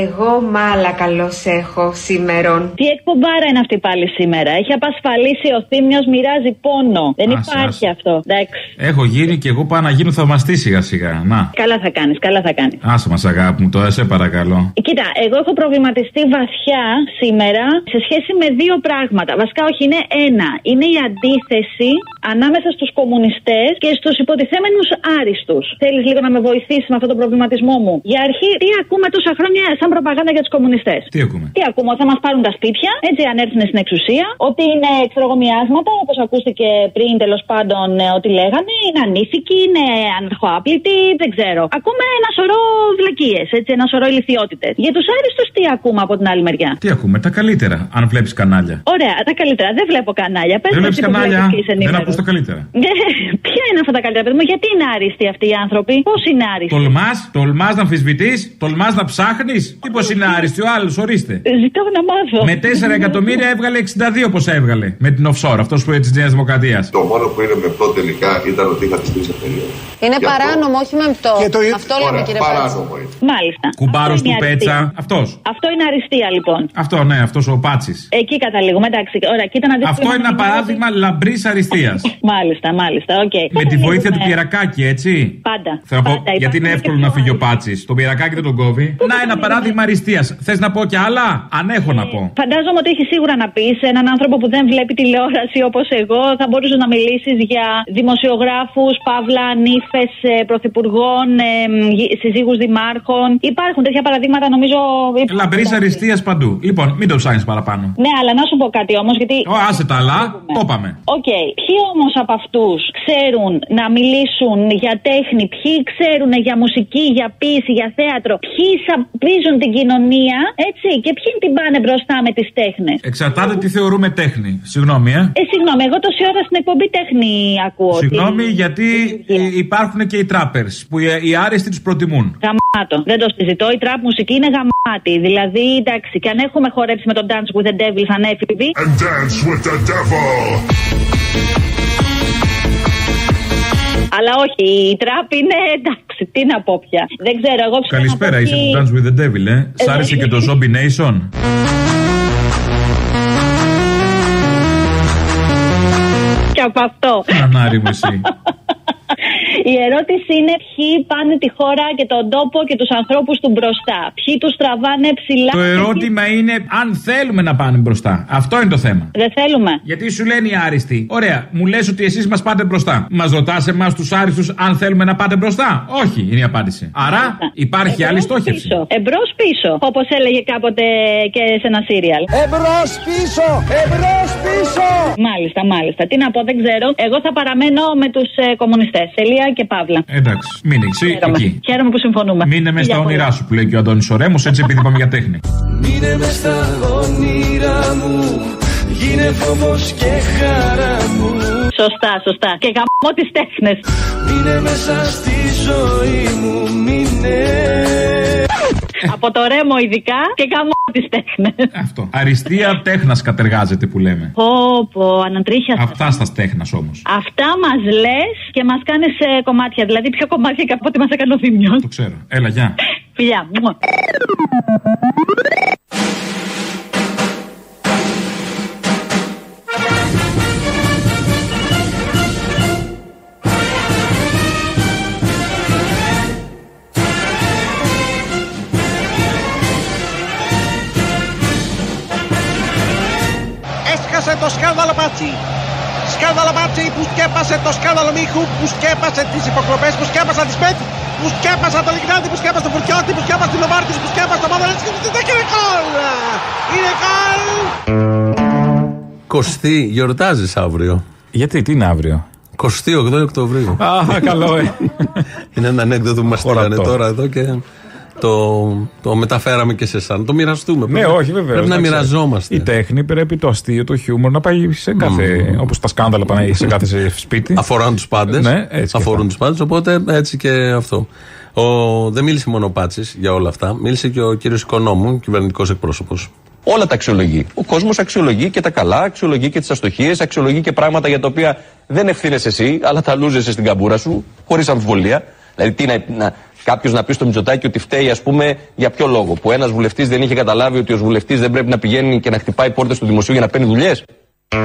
Εγώ μάλα καλώς έχω σήμερον. Τι εκπομπάρα είναι αυτή πάλι σήμερα. Έχει απασφαλίσει ο Θήμιος, μοιράζει πόνο. Δεν Άσε, υπάρχει άσε. αυτό. Εντάξει. Έχω γίνει και εγώ πάω να γίνω θαυμαστής σιγά σιγά. Να. Καλά θα κάνεις, καλά θα κάνεις. Άσε μας αγάπη μου τώρα, σε παρακαλώ. Κοίτα, εγώ έχω προβληματιστεί βαθιά σήμερα σε σχέση με δύο πράγματα. Βασικά, όχι, είναι ένα. Είναι η αντίθεση ανάμεσα στους κομμουνιστές και στους υποτιθέμενους άριστους. Θέλεις λίγο να με βοηθήσεις με αυτόν τον προβληματισμό μου; Για αρχή, τι ακούμε τόσα χρόνια σαν προπαγάνδα για τους κομμουνιστές; Τι ακούμε; Τι ακούμε, ότι θα μας πάρουν τα σπίτια, έτσι αν έρθουν στην εξουσία, ότι είναι ξέρω εγώ, μοιάσματα, όπως ακούστηκε πριν τέλος πάντων ε, ότι λέγανε, είναι ανήθικοι, είναι αναρχοάπλητοι, δεν ξέρω. Ακούμε ένα σωρό βλακίες, έτσι, ένα σωρό ηλικιότητες. Για τους άριστους, τι ακούμε από την άλλη μεριά; Τι ακούμε, τα καλύτερα, αν βλέπεις κανάλια. Ωραία, τα καλύτερα. Δεν βλέπω κανάλια. Πες Δεν μου βλέπεις εσύ που κανάλια, βλέπεις και είσαι δεν ενήμερος. ακού τα καλύτερα. Ναι, Ποια είναι αυτά τα καλύτερα, παιδί μου, γιατί είναι άριστοι αυτοί οι άνθρωποι, πώς είναι άριστοι; Τολμάς, τολμάς να αμφισβητείς, τολμάς να ψάχνεις. Τι πω είναι άριστη, ο άλλος, ορίστε. Ζητώ να μάθω. Με 4 εκατομμύρια έβγαλε 62 πόσα έβγαλε. Με την offshore, αυτός που της Νέας Δημοκρατίας. Το μόνο που είναι μεμπτό τελικά ήταν ότι είχα τις τρεις εταιρείες. Είναι Γι' αυτό- παράνομο, όχι μεμπτό. Αυτό λέμε Ωραία, κύριε Πέτσα. παράνομο είναι. Μάλιστα. Κουμπάρος Αυτό του είναι Πέτσα, αριστεία. αυτός. Αυτό είναι αριστεία λοιπόν. Αυτό, ναι, αυτός ο Πάτσης. Εκεί καταλήγουμε, εντάξει. Ωραία, κοίτα να δεις Αυτό τι είναι ένα μας παράδειγμα λαμπρής αριστείας. Μάλιστα, μάλιστα, οκ. Με τη βοήθεια του Καταλήγουμε. Πιερακάκη, έτσι. Πάντα. Θέλω να πω, Πάντα. γιατί είναι Υπάρχουν εύκολο και να πιο φύγει ο άλλοι. Πάτσης. Το Πιερακάκη δεν τον κόβει. Να, ένα παράδειγμα αριστείας. Θες να πω κι άλλα; Αν έχω να πω. Φαντάζομαι ότι έχεις σίγουρα να πεις σε έναν άνθρωπο που δεν βλέπει τηλεόραση όπως εγώ, θα μπορούσες να μιλήσεις για δημοσιογράφους, παύλα, νύφες πρωθυπουργών, ε, συζύγους δημάρχων. Υπάρχουν τέτοια παραδείγματα, νομίζω. Λαμπρής αριστείας παντού. Λοιπόν, μην το ψάχνεις παραπάνω. Ναι, αλλά να σου πω κάτι όμως, γιατί. Ω, άσε τα άλλα. Το είπαμε. Οκ. Ποιοι όμως από αυτούς ξέρουν να μιλήσουν για τέχνη, ποιοι ξέρουν για μουσική, για ποίηση, για θέατρο, ποιοι σαπίζουν την κοινωνία, έτσι, και ποιοι την πάνε μπροστά με τις τέχνες. Εξαρτάται τι θεωρούμε τέχνη. Συγγνώμη, ε. Ε, συγγνώμη, εγώ τόση ώρα στην εκπομπή τέχνη ακούω. ότι- Συγγνώμη, γιατί ε, υπάρχουν και οι τράπερς που οι, οι άριστοι τους προτιμούν. Γαμάτο. Δεν το συζητώ. Η τραπ μουσική είναι γαμάτη. Δηλαδή, εντάξει, και αν έχουμε χορέψει με τον Dance with the Devil σαν έφηβοι. Dance with the devil. Αλλά όχι, η τραπ είναι εντάξει, τι να πω πια. Δεν ξέρω, εγώ ξέρω. Καλησπέρα, είσαι του Dance with the Devil, ε. Σ' άρεσε και το Zombie Nation; Και από αυτό. Ανάρι μου εσύ. Η ερώτηση είναι ποιοι πάνε τη χώρα και τον τόπο και τους ανθρώπους του μπροστά. Ποιοι τους τραβάνε ψηλά. Το και ερώτημα είναι αν θέλουμε να πάνε μπροστά. Αυτό είναι το θέμα. ποιοι- Δεν θέλουμε. Γιατί σου λένε οι άριστοι. Ωραία, μου λες ότι εσείς μας πάτε μπροστά. Μας ρωτάς εμάς τους άριστους αν θέλουμε να πάτε μπροστά; Όχι, είναι η απάντηση. Άρα υπάρχει άλλη στόχευση. Εμπρός πίσω. Όπως έλεγε κάποτε και σε ένα σύριαλ. Εμπρός πίσω! Εμπρός πίσω! Μάλιστα, μάλιστα. Τι να πω, δεν ξέρω. Εγώ θα παραμένω με τους ε, κομμουνιστές. Τελεία και παύλα. Εντάξει, μείνε εσύ Χαίρομαι. εκεί. Χαίρομαι που συμφωνούμε. Μείνε μες στα Φιλιά πολλά. όνειρά σου που λέει και ο Αντώνης Ορέμος, έτσι επειδή είπαμε για τέχνη. Μείνε μες στα όνειρά μου Γίνε φόβος και χαρά μου Σωστά, σωστά. Και γαμώ τις τέχνες. Μείνε μέσα στη ζωή μου Μείνε Από το ρέμο ειδικά και κάνω τις τέχνες. Αυτό. Αριστεία τέχνας κατεργάζεται που λέμε. Πω, πω, ανατρίχια. Αυτά στα τέχνας όμως. Αυτά μας λες και μας κάνεις κομμάτια. Δηλαδή πιο κομμάτια και από ό,τι μας έκανε ο Θήμιος. Το ξέρω. Έλα, γεια. Φιλιά. Το σκάνδαλο Μπάτσι. Σκάνδαλο Μπάτσι που σκέπασε το σκάνδαλο Μίχου, που σκέπασε τις υποκλοπές, που σκέπασαν τι πέτ, που σκέπασαν το Λιγνάδι, που σκέπασε το Φουρκιώτη, που σκέπασε την Νομάρτη, που σκέπασε το Μαδρέτσι και είναι γκολ! Είναι γκολ! Κωστή, γιορτάζεις αύριο. Γιατί, τι είναι αύριο; 28 Οκτωβρίου. Α, καλό, ε. Είναι ένα ανέκδοτο που μας στείλανε τώρα εδώ και το, το μεταφέραμε και σε εσά. Το μοιραστούμε. Ναι, Πρέπει- όχι, βέβαια. Πρέπει να μοιραζόμαστε. Η τέχνη πρέπει το αστείο, το χιούμορ να πάει σε κάθε. Όπως τα σκάνδαλα πάνε σε κάθε σε σπίτι. Αφορούν τους πάντες. Ναι, έτσι. και Αφορούν τους πάντες, οπότε έτσι και αυτό. Ο, δεν μίλησε μόνο ο Πάτσης για όλα αυτά. Μίλησε και ο κύριος Οικονόμου, κυβερνητικός εκπρόσωπος. Όλα τα αξιολογεί. Ο κόσμος αξιολογεί και τα καλά, αξιολογεί και τις αστοχίες, αξιολογεί και πράγματα για τα οποία δεν ευθύνεσαι εσύ, αλλά τα λούζεσαι στην καμπούρα σου, χωρίς αμφιβολία. Δηλαδή, τι να, να, κάποιος να πει στο Μητσοτάκι ότι φταίει, ας πούμε, για ποιο λόγο. Που ένας βουλευτής δεν είχε καταλάβει ότι ω βουλευτής δεν πρέπει να πηγαίνει και να χτυπάει πόρτες του δημοσίου για να παίρνει δουλειές. Ε,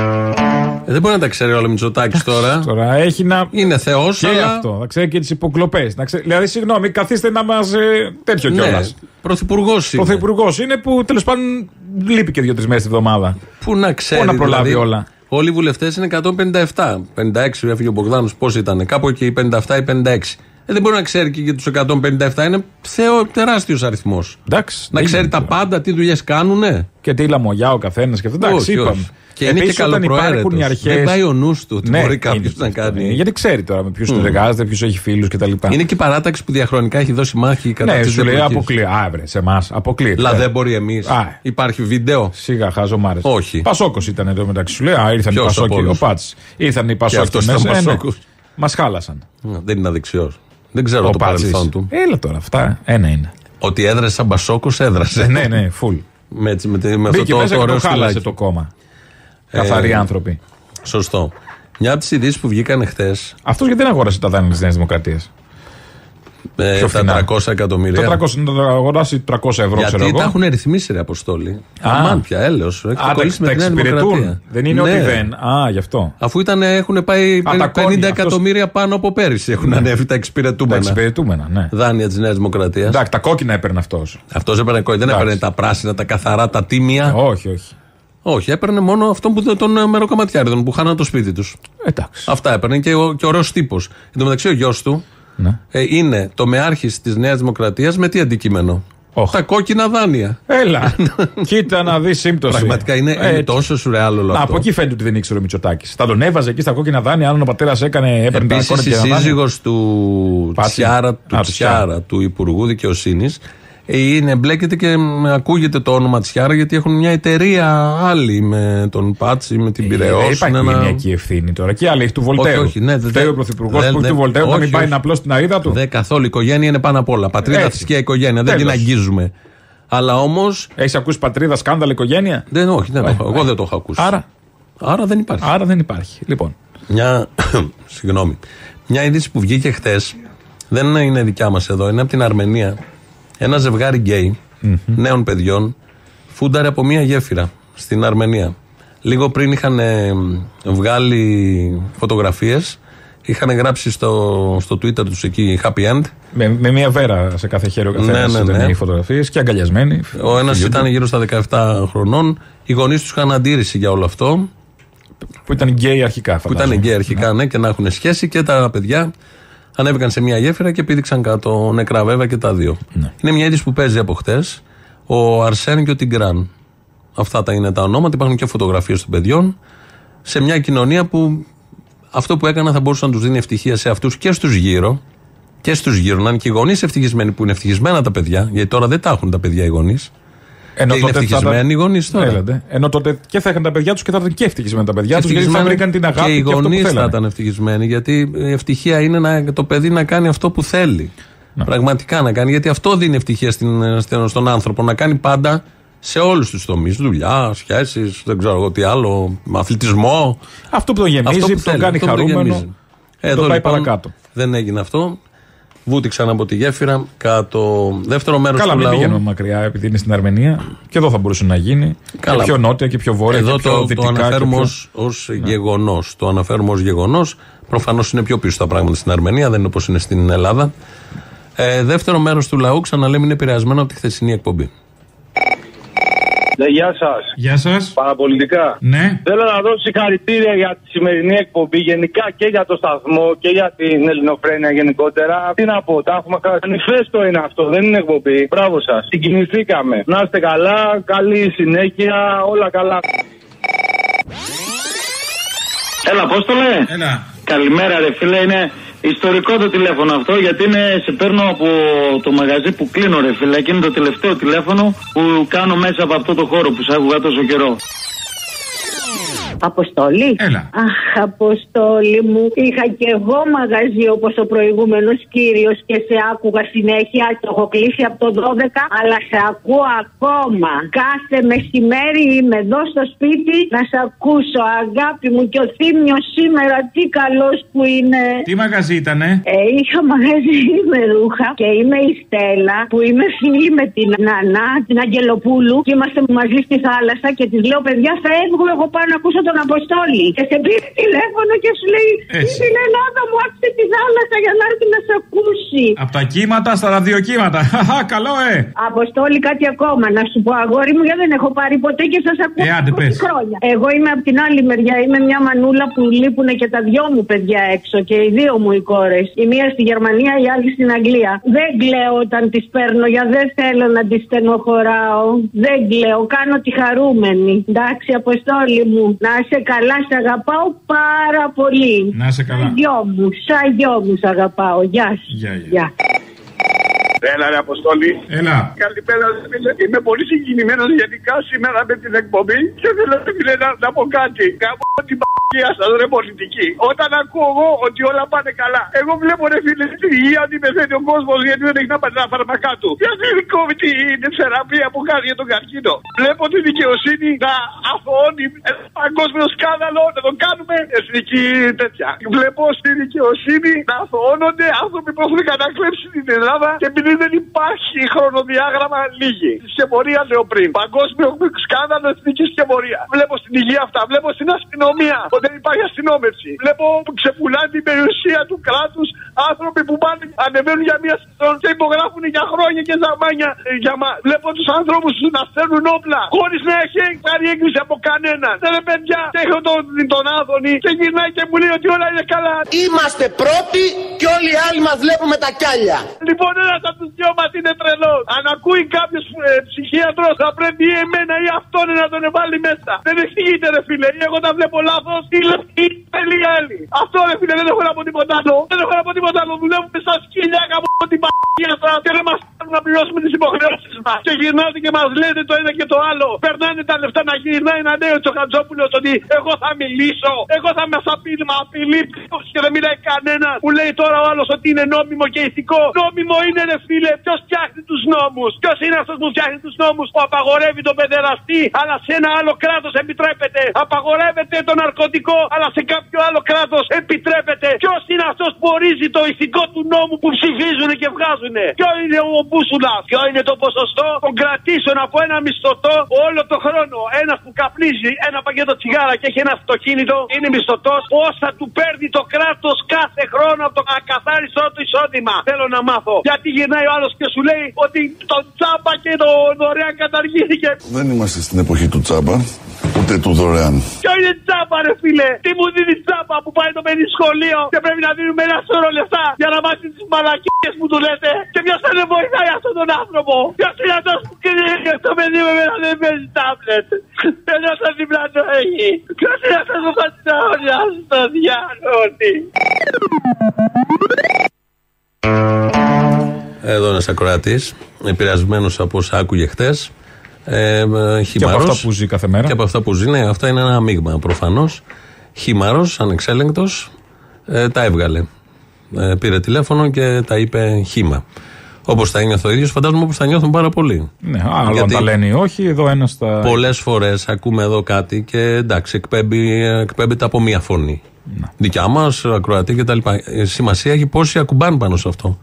δεν μπορεί να τα ξέρει όλα ο Μητσοτάκης τώρα. Τώρα έχει να. Είναι Θεός, Και αλλά. αυτό. Να ξέρει και τις υποκλοπές. Δηλαδή, συγγνώμη, καθίστε να μας. Ε, τέτοιο Ναι, κιόλας. Πρωθυπουργός είναι. Πρωθυπουργός είναι που τέλος πάντων λείπει και δύο-τρεις μέρες τη βδομάδα. Πού να ξέρει. Πού να προλάβει δηλαδή, όλα. Όλοι οι βουλευτές είναι 157. 56 έφυγε ο Μπογδάνος, πώς ήταν. Κάπου εκεί οι 57 ή 56. Ε, δεν μπορεί να ξέρει και για τους 157. Είναι θεό τεράστιος αριθμός. Εντάξει. Να δεν ξέρει γίνεται. τα πάντα, τι δουλειές κάνουνε. Και τι λαμογιά ο καθένας και αυτά. Εντάξει, Όχι, είπαμε. όχι. Και είναι και Επίσης, όταν καλοπροαίρετος. υπάρχουν οι αρχές- Δεν πάει ο νους του ότι Ναι, μπορεί κάποιος είναι να αυτό. κάνει. Γιατί ξέρει τώρα με ποιους Μμ. συνεργάζεται, ποιο έχει φίλους κτλ. Είναι και η παράταξη που διαχρονικά έχει δώσει μάχη κατά Ναι, της σου λέει εκλογής. αποκλεί. Α, βρε, σε εμάς. Αποκλείεται. Δηλαδή δεν μπορεί εμείς. Α. Υπάρχει βίντεο; Σιγά, χαζομάρε. Όχι. Πασόκος ήταν εδώ μεταξύ σου λέει. Α, ήρθαν Ποιος οι Πασόκοι. από όλους; Ο Πάτς. Ήρθαν οι Πασόκοι. αυτός ήταν Πασόκος. Μας χάλασαν. Δεν είναι αδεξιός. Δεν ξέρω Ο το Πάτσης. παρελθόν του. Έλα τώρα, αυτά ένα είναι. Ότι έδρασε σαν Πασόκο, έδρασε. ναι, ναι, φουλ. Με, έτσι, με, τη- με αυτό Μπήκε το, μέσα το και ωραίο το χάλασε στυλάκι. το κόμμα. Καθαροί Ε, άνθρωποι. Σωστό. Μια από τις ειδήσεις που βγήκαν χθε. Αυτός γιατί δεν αγόρασε τα δάνεια της Νέας Δημοκρατίας; Ε, Πιο τα φθηνά. 300 εκατομμύρια. Το 300 να το αγοράσει 300 ευρώ, ξέρω Γιατί εγώ. τα έχουν ρυθμίσει ρε Αποστόλη. Α. Αμάν πια, έλεος. Έχει Α, τα, κολλήσει με τα τη Νέα εξυπηρετούν. Δημοκρατία. Δεν είναι Ναι. ότι δεν. Α, γι' αυτό. Αφού ήταν, έχουν πάει Α, τα 50 κόνια, αυτός- εκατομμύρια πάνω από πέρυσι. Έχουν Ναι. ανέβει τα Τα εξυπηρετούμενα. εξυπηρετούμενα, ναι. Δάνεια της Νέας Δημοκρατίας. Εντάξει, τα κόκκινα έπαιρνε αυτός. Αυτός έπαιρνε κόκκι, δεν Εντάξει. έπαιρνε τα πράσινα, τα καθαρά, τα τίμια. Όχι, όχι. Όχι, έπαιρνε μόνο αυτό που τον ε, μεροκαματιάριδων που χάναν το σπίτι τους. Εντάξει. Αυτά έπαιρνε και, ο, και ωραίος τύπος. Εν τω μεταξύ, ο γιος του Ναι. ε, είναι το μεάρχης της Νέας Δημοκρατίας με τι αντικείμενο; Τα κόκκινα δάνεια. Έλα. Κοίτα να δεις σύμπτωση. Πραγματικά είναι, είναι Έτσι. τόσο σουρεάλ όλο Να, αυτό. από εκεί φαίνεται ότι δεν ήξερε ο Μητσοτάκης. Θα τον έβαζε εκεί στα κόκκινα δάνεια, αν ο πατέρας έκανε, έπαιρνε τα Επίσης, κόκκινα η δάνεια. σύζυγος του Πάτση. Τσιάρα, του, Α, του Τσιάρα, του Υπουργού Δικαιοσύνης, είναι, μπλέκεται και μ, ακούγεται το όνομα Τσιάρα γιατί έχουν μια εταιρεία άλλη με τον Πάτσι, με την Πυραιό. Δεν υπάρχει οικογενειακή ευθύνη τώρα. Και άλλη έχει του Βολτέρου. Όχι, όχι, ναι, δεν- Φταίει ο δεν- πρωθυπουργός δεν- που έχει δεν- του Βολτέρου να μην όχι, πάει όχι. να απλώσει την αίδα του. Δεν καθόλου. Η οικογένεια είναι πάνω απ' όλα. Πατρίδα, Έτσι. θρησκεία, οικογένεια. Δεν την Τέλος. αγγίζουμε. Αλλά όμω. Έχεις ακούσει πατρίδα, σκάνδαλα, οικογένεια; Δεν, όχι, δεν το Ε, έχω. Εγώ δεν το έχω ακούσει. Άρα; Άρα δεν υπάρχει. Άρα δεν υπάρχει. Λοιπόν. Μια. Συγγνώμη. Μια είδηση που βγήκε χθες δεν είναι δικιά μας εδώ, είναι από την Αρμενία. Ένα ζευγάρι γκέι νέων παιδιών φούνταρε από μια γέφυρα στην Αρμενία. Λίγο πριν είχαν ε, βγάλει φωτογραφίες, είχαν γράψει στο, στο Twitter τους εκεί Happy End. Με, με μια βέρα σε κάθε χέρι ο καθένας Ναι, ναι, ήταν ναι. οι φωτογραφίες και αγκαλιασμένοι. Ο ένας Φιλιούνται. ήταν γύρω στα 17 χρονών. Οι γονείς τους είχαν αντίρρηση για όλο αυτό. Που ήταν γκέι αρχικά, Που φαντάζομαι. ήταν γκέι αρχικά, ναι, και να έχουν σχέση και τα παιδιά ανέβηκαν σε μια γέφυρα και πήδηξαν κάτω νεκρά βέβαια και τα δύο. Ναι. Είναι μια είδηση που παίζει από χτες. Ο Αρσέν και ο Τιγκράν. Αυτά τα είναι τα ονόματα. Υπάρχουν και φωτογραφίες των παιδιών. Σε μια κοινωνία που αυτό που έκανα θα μπορούσε να τους δίνει ευτυχία σε αυτούς και στους γύρω. Και στους γύρω. Να είναι και οι γονείς ευτυχισμένοι που είναι ευτυχισμένα τα παιδιά. Γιατί τώρα δεν τα έχουν τα παιδιά οι γονείς. Ενώ και είναι τότε θα ευτυχισμένοι οι ήταν- γονείς τώρα. Έλατε. Ενώ τότε και θα είχαν τα παιδιά τους και θα ήταν και ευτυχισμένα τα παιδιά τους γιατί θα Ευτυχισμένοι βρήκαν την αγάπη και οι και, αυτό που γονείς θα θέλανε. ήταν ευτυχισμένοι. Γιατί η ευτυχία είναι να, το παιδί να κάνει αυτό που θέλει. Πραγματικά να κάνει, γιατί αυτό δίνει ευτυχία στην, στην- στον άνθρωπο. Να κάνει πάντα σε όλους τους τομείς. Δουλειά, σχέσεις, δεν ξέρω εγώ τι άλλο, αθλητισμό. Αυτό που τον γεμίζει, που τον θέλει, κάνει αυτό που τον χαρούμενο, γεμίζει. τον Εδώ πάει λοιπόν παρακάτω. δεν έγινε αυτό. Βούτυξαν από τη γέφυρα κάτω. Δεύτερο μέρος Καλά, του μην λαού. πηγαίνουμε μακριά, επειδή είναι στην Αρμενία. Και εδώ θα μπορούσε να γίνει. Καλά. Και πιο νότια και πιο βόρεια. Εδώ και πιο το, το δυτικά και αναφέρουμε πιο- ως, ως γεγονός. Το αναφέρουμε ως γεγονός. Προφανώς είναι πιο πίσω τα πράγματα στην Αρμενία, δεν είναι όπως είναι στην Ελλάδα. Ε, δεύτερο μέρος του λαού, ξαναλέμε, είναι επηρεασμένο από τη χθεσινή εκπομπή. Ναι, γεια σας. Γεια σας. Παραπολιτικά. Ναι. Θέλω να δώσω συγχαρητήρια για τη σημερινή εκπομπή, γενικά και για το σταθμό και για την ελληνοφρένεια γενικότερα. Τι να πω, τα έχουμε κάνει. Μανιφέστο είναι αυτό, δεν είναι εκπομπή. Μπράβο σας. Συγκινηθήκαμε. Να είστε καλά, καλή συνέχεια, όλα καλά. Έλα, πώ το λέει. Έλα. Καλημέρα, ρε φίλε. Είναι ιστορικό το τηλέφωνο αυτό γιατί είναι, σε παίρνω από το μαγαζί που κλείνω, ρε φίλε. Και είναι το τελευταίο τηλέφωνο που κάνω μέσα από αυτό το χώρο που σε άκουγα τόσο καιρό. Αποστολή. Έλα. Αχ, Αποστόλη μου. Είχα και εγώ μαγαζί όπως ο προηγούμενος κύριος και σε άκουγα συνέχεια. Το έχω κλείσει από το 12, αλλά σε ακούω ακόμα. Κάθε μεσημέρι είμαι εδώ στο σπίτι να σε ακούσω, αγάπη μου. Και ο Θήμιος σήμερα τι καλός που είναι. Τι μαγαζί ήτανε; Ε, είχα μαγαζί με ρούχα και είμαι η Στέλλα που είμαι φίλη με την Νανά, την Αγγελοπούλου και είμαστε μαζί στη θάλασσα και της λέω παιδιά φεύγω εγώ πάω να ακούσω τον Αποστόλη και σε πήρε τηλέφωνο και σου λέει Έτσι. στην Ελλάδα μου άφησε τη θάλασσα για να έρθει να σε ακούσει. Από τα κύματα στα ραδιοκύματα. Χαχα, καλό, ε. Αποστόλη κάτι ακόμα να σου πω αγόρι μου γιατί δεν έχω πάρει ποτέ και σας ακούω Ε, άντε, 20 πες. χρόνια. Εγώ είμαι από την άλλη μεριά, είμαι μια μανούλα που λείπουν και τα δυο μου παιδιά έξω και οι δύο μου οι κόρες. Η μία στη Γερμανία, η άλλη στην Αγγλία. Δεν κλαίω όταν τις παίρνω για δεν θέλω να τις στενοχωράω. Δεν κλαίω, κάνω τη χαρούμενη. Εντάξει Αποστόλη μου, να είσαι καλά, σε αγαπάω πάρα πολύ. Να είσαι καλά. Σαν γιο μου, σαν γιο μου σ' αγαπάω. Γεια σου. Γεια, γεια. Γεια. Έλα, ρε Αποστολή. Έλα. Καλημέρα, ρε φίλε. Είμαι πολύ συγκινημένος γενικά σήμερα με την εκπομπή και θέλω ρε φίλε, να, να πω κάτι. Κάπου την παγία σας, ρε πολιτική. Όταν ακούω εγώ ότι όλα πάνε καλά, εγώ βλέπω ρε φίλε στην υγεία ότι πεθαίνει ο κόσμος γιατί δεν έχει να πάρει τα φάρμακά του. Γιατί δεν κόβει την θεραπεία που κάνει για τον καρκίνο. Βλέπω τη δικαιοσύνη να αθωώνει ένα παγκόσμιο σκάνδαλο, να το κάνουμε εθνική τέτοια. Βλέπω στη δικαιοσύνη να αθωώνονται άνθρωποι που έχουν κατακλέψει την Ελλάδα και επειδή δεν υπάρχει χρονοδιάγραμμα λίγη. Σκευωρία λέω πριν. Παγκόσμιο σκάνδαλο εθνικής σκευωρία. Βλέπω στην υγεία αυτά. Βλέπω στην αστυνομία ότι δεν υπάρχει αστυνόμευση. Βλέπω που ξεπουλάνε την περιουσία του κράτους άνθρωποι που πάνε, ανεβαίνουν για μία σεζόν και υπογράφουν για χρόνια και ζαμάνια ε, για μα. Βλέπω τους ανθρώπου να στέλνουν όπλα χωρίς να έχει πάρει έγκριση από κανέναν. Δεν είναι παιδιά, και έχω τον, τον Άδωνη και γυρνάει και μου λέει ότι όλα είναι καλά. Είμαστε πρώτοι και όλοι οι άλλοι μας βλέπουμε τα κιάλια. Λοιπόν, ένας από τους δυο μας είναι τρελός. Αν ακούει κάποιος ε, ψυχίατρος, θα πρέπει ή εμένα ή αυτόν να τον βάλει μέσα. Δεν εξηγείται, ρε φίλε. Ή εγώ τα βλέπω λάθος, ή λεπτή, ή άλλη. Αυτό, ρε φίλε, δεν έχω να πω τίποτα άλλο. Δεν έχω να πω τίποτα άλλο. Δουλεύουμε σαν σκύλια κάπου την παγία σα και δεν μας κάνουν να πληρώσουμε τις υποχρεώσεις μας. Και γυρνάτε και μας λέτε το ένα και το άλλο. Περνάνε τα λεφτά να γυρνάει ένα νέο Τσοχατζόπουλο ότι εγώ θα μιλήσω. Εγώ θα με απειλεί, μα απειλεί ποιος και δεν μιλάει κανένας. Που λέει τώρα ο άλλος ότι είναι νόμιμο και ηθικό. Νόμιμο είναι, ρε φίλε, ποιος φτιάχνει τους νόμους; Ποιος είναι αυτός που φτιάχνει τους νόμους; Που απαγορεύει τον παιδεραστή, αλλά σε ένα άλλο κράτος επιτρέπεται. Απαγορεύεται το ναρκωτικό, αλλά σε κάποιο άλλο κράτος επιτρέπεται. Ποιο είναι αυτό που ορίζει το ηθικό του νόμου που ψηφίζουν και βγάζουν. Ποιο είναι ο μπούσουλα, ποιο είναι το ποσοστό των κρατήσεων από ένα μισθωτό όλο το χρόνο; Ένας που καπνίζει ένα πακέτο τσιγάρα και έχει ένα αυτοκίνητο, είναι μισθωτός. Πόσα του παίρνει το κράτος κάθε χρόνο από το ακαθάριστό του εισόδημα. Θέλω να μάθω. Γιατί γυρνάει ο άλλος και σου λέει ότι το τσάμπα και το δωρεάν καταργήθηκε. Δεν είμαστε στην εποχή του τσάμπα, ούτε του δωρεάν. Ποιο είναι τσάμπα, ρε φίλε! Τι μου δίνεις τσάμπα που πάει το παιδί σχολείο και πρέπει να δίνουμε ένα σώρο λεφτά για να μάθει τις μαλακίες που του λέτε. Και ποιος θα δεν βοηθάει αυτόν τον άνθρωπο. Ποιος είναι αυτός που κρίνει το παιδί με μένα δεν παίζει τάμπλετ. Ένα θα δίπλα το έχει. Ποιος είναι αυτός που θα την αγωνιά στο διάλογο. Εδώ ένας ακροατής, επηρεασμένος από όσα άκουγε χτε. Ε, ε, Και χυμαρός. από αυτά που ζει κάθε μέρα. Και από αυτά που ζει, ναι, αυτά είναι ένα μείγμα προφανώς. Χήμαρο, ανεξέλεγκτος, ε, τα έβγαλε. Ε, πήρε τηλέφωνο και τα είπε χήμα. Όπως τα ένιωθε ο ίδιος, φαντάζομαι όπως τα νιώθουν πάρα πολύ. Ναι, άλλο αν τα λένε ή όχι, εδώ ένας τα. Πολλές φορές ακούμε εδώ κάτι και εντάξει, εκπέμπει, εκπέμπεται από μία φωνή. Δικιά μας, ακροατή κτλ. Ε, Σημασία έχει πόσοι ακουμπάνε πάνω σε αυτό.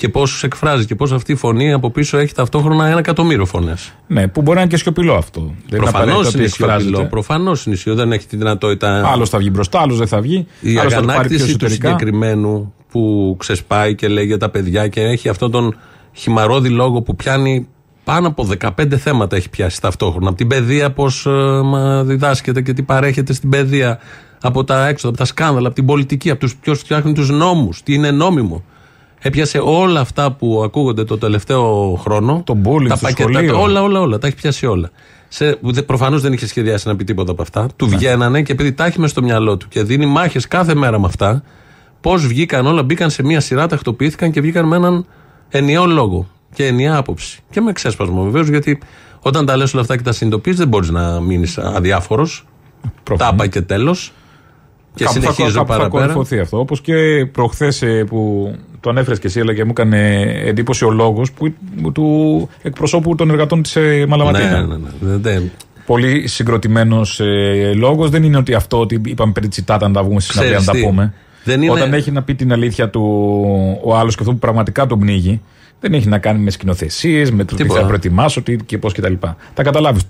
Και πόσους εκφράζει και πώς αυτή η φωνή από πίσω έχει ταυτόχρονα ένα εκατομμύριο φωνές. Ναι, που μπορεί να είναι και σιωπηλό αυτό. Προφανώς είναι σιωπηλό. Προφανώς είναι σιωπηλό. Δεν έχει τη δυνατότητα. Άλλος θα βγει μπροστά, άλλος δεν θα βγει. Η άλλος θα το πάρει πιο αγανάκτηση του εσωτερικά. συγκεκριμένου που ξεσπάει και λέει για τα παιδιά και έχει αυτόν τον χυμαρόδη λόγο που πιάνει πάνω από 15 θέματα έχει πιάσει ταυτόχρονα. Από την παιδεία, πώς διδάσκεται και τι παρέχεται στην παιδεία. Από τα έξοδα, από τα σκάνδαλα, από την πολιτική, από τους ποιος φτιάχνει τους νόμους, τι είναι νόμιμο. Έπιασε όλα αυτά που ακούγονται το τελευταίο χρόνο. Το bullying τα στο πακέτα, σχολείο. όλα, όλα, όλα. Τα έχει πιάσει όλα. Προφανώς δεν είχε σχεδιάσει να πει τίποτα από αυτά. Ναι. Του βγαίνανε και επειδή τα έχει μες στο μυαλό του και δίνει μάχες κάθε μέρα με αυτά, πώς βγήκαν όλα, μπήκαν σε μία σειρά, τακτοποιήθηκαν και βγήκαν με έναν ενιαίο λόγο και ενιαία άποψη. Και με ξέσπασμα βεβαίως, γιατί όταν τα λες όλα αυτά και τα συνειδητοποιείς, δεν μπορείς να μείνεις αδιάφορος. Τα είπα και τέλος. Και Κάπου θα- συνεχίζω κάπου θα παραπέρα. κορυφωθεί αυτό. Όπως και προχθές που τον έφερες και εσύ, αλλά και μου έκανε εντύπωση ο λόγος του εκπροσώπου των εργατών της Μαλαματίνα. Ναι, ναι, ναι. Δεν- δεν- Πολύ συγκροτημένος ε, λόγος. Δεν είναι ότι αυτό ότι είπαμε περί τσιτάτα να τα βγούμε στη συναυλία να Ξέρεις τα τι, πούμε. δεν είναι- Όταν έχει να πει την αλήθεια του ο άλλος και αυτό που πραγματικά τον πνίγει, δεν έχει να κάνει με σκηνοθεσίες, με το τι Τίποτα. θα προετοιμάσω τι και πώς κτλ. Τα καταλάβεις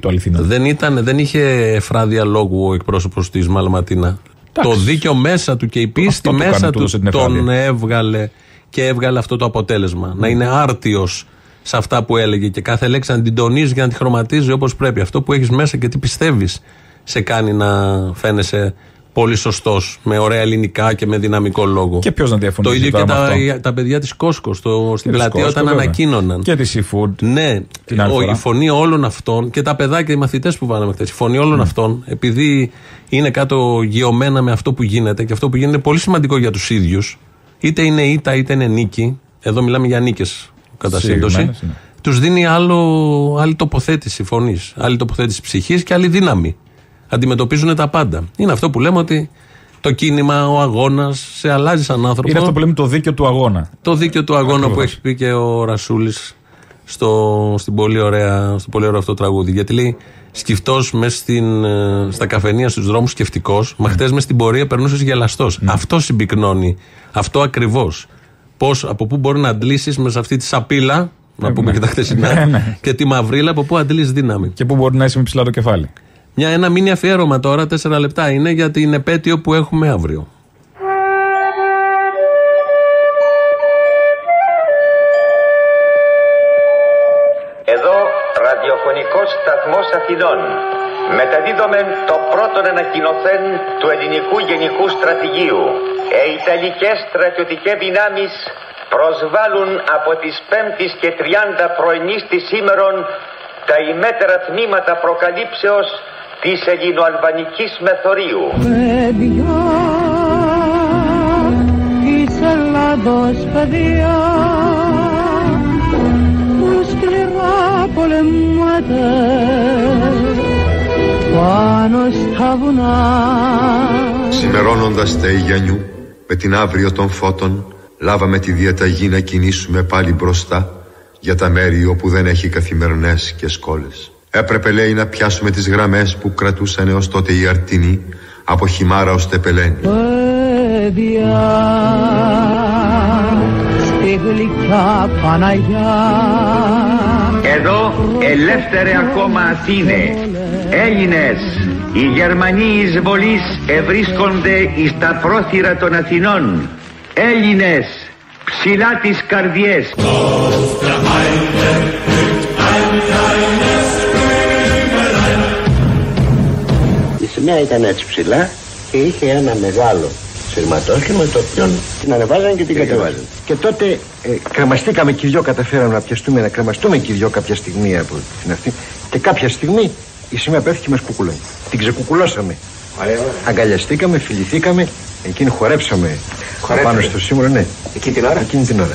το αληθινό. Δεν, ήταν, δεν είχε εφράδια λόγου ο εκπρόσωπος της Μαλαματίνα. Το δίκαιο μέσα του και η πίστη Αυτό του μέσα έκανε, του του έδωσε την τον εφράδια. έβγαλε και έβγαλε αυτό το αποτέλεσμα. Να είναι άρτιος σε αυτά που έλεγε και κάθε λέξη να την τονίζει και να τη χρωματίζει όπως πρέπει. Αυτό που έχεις μέσα και τι πιστεύεις σε κάνει να φαίνεσαι πολύ σωστός, με ωραία ελληνικά και με δυναμικό λόγο. Και ποιος να διαφωνήσει Το ίδιο και τώρα με τα, αυτό; τα παιδιά της Κόσκος στο, στην της πλατεία Κόσκο, όταν βέβαια. ανακοίνωναν. Και της seafood. Ναι, Την άλλη ο, φορά. η φωνή όλων αυτών και τα παιδάκια, οι μαθητές που βάλαμε χθες. Η φωνή όλων αυτών, επειδή είναι κάτω γεωμένα με αυτό που γίνεται και αυτό που γίνεται είναι πολύ σημαντικό για τους ίδιους, είτε είναι ήττα είτε είναι νίκη. Εδώ μιλάμε για νίκες κατά σύντοση. Συγκεκριμένες, ναι. Τους δίνει άλλο, άλλη τοποθέτηση φωνής, άλλη τοποθέτηση ψυχής και άλλη δύναμη. Αντιμετωπίζουν τα πάντα. Είναι αυτό που λέμε ότι το κίνημα, ο αγώνας σε αλλάζει σαν άνθρωπο. Είναι αυτό που λέμε το δίκαιο του αγώνα. Το δίκαιο του αγώνα Ακριβώς. που έχει πει και ο Ρασούλης στο, στην πολύ ωραία, στο πολύ ωραίο αυτό τραγούδι. Γιατί λέει σκυφτός μέσα στα καφενεία στους δρόμους, σκεφτικός, μα χτες μες στην πορεία περνούσες γελαστός. Αυτό συμπυκνώνει. Αυτό ακριβώς. Πώς, από πού μπορεί να αντλήσεις μέσα αυτή τη σαπίλα, να πούμε και τα χθεσινά, Ναι, ναι. και τη μαυρίλα, από πού αντλείς δύναμη. Και πού μπορεί να είσαι με ψηλά το κεφάλι. Μια, ένα μήνυ αφιέρωμα τώρα, τέσσερα λεπτά είναι για την επέτειο που έχουμε αύριο. Εδώ ραδιοφωνικός σταθμός Αθηνών. Μεταδίδομαι το πρώτο ανακοινωθέν του ελληνικού γενικού στρατηγίου. Οι Ιταλικές στρατιωτικές δυνάμεις προσβάλλουν από τις 5ης και 30 πρωινής της σήμερον τα ημέτερα τμήματα προκαλύψεως της ελληνοαλβανικής μεθορίου. Παιδιά της Ελλάδος παιδιά που σκληρά πολεμάτε πάνω στα βουνά Σημερώνοντας τα Ιγιανιού με την αύριο των φώτων λάβαμε τη διαταγή να κινήσουμε πάλι μπροστά για τα μέρη όπου δεν έχει καθημερινές και σκόλες. Έπρεπε λέει να πιάσουμε τις γραμμές που κρατούσαν έως τότε οι αρτινοί από χυμάρα ως τεπελένη. παιδιά στη γλυκιά Παναγιά Εδώ ελεύθερε ακόμα Αθήνε, Έλληνες, οι Γερμανοί εισβολείς ευρίσκονται εις τα πρόθυρα των Αθηνών. Έλληνες, ψηλά τις καρδιές. Η σημαία ήταν έτσι ψηλά και είχε ένα μεγάλο σειρματόσχημα το οποίο την ανεβάζαν και την κατεβάζαν. Και τότε ε, κρεμαστήκαμε και οι δυο, καταφέραμε να πιαστούμε, να κρεμαστούμε και οι δυο κάποια στιγμή από την αυτή. Και κάποια στιγμή η σημαία πέφτει και μες σκουκουλώνει. Την ξεκουκουλώσαμε. Αγκαλιαστήκαμε, φιληθήκαμε, εκείνη χορέψαμε Χορέψατε. πάνω στο σύμβολο, ναι. Εκείνη την ώρα. Εκείνη την ώρα.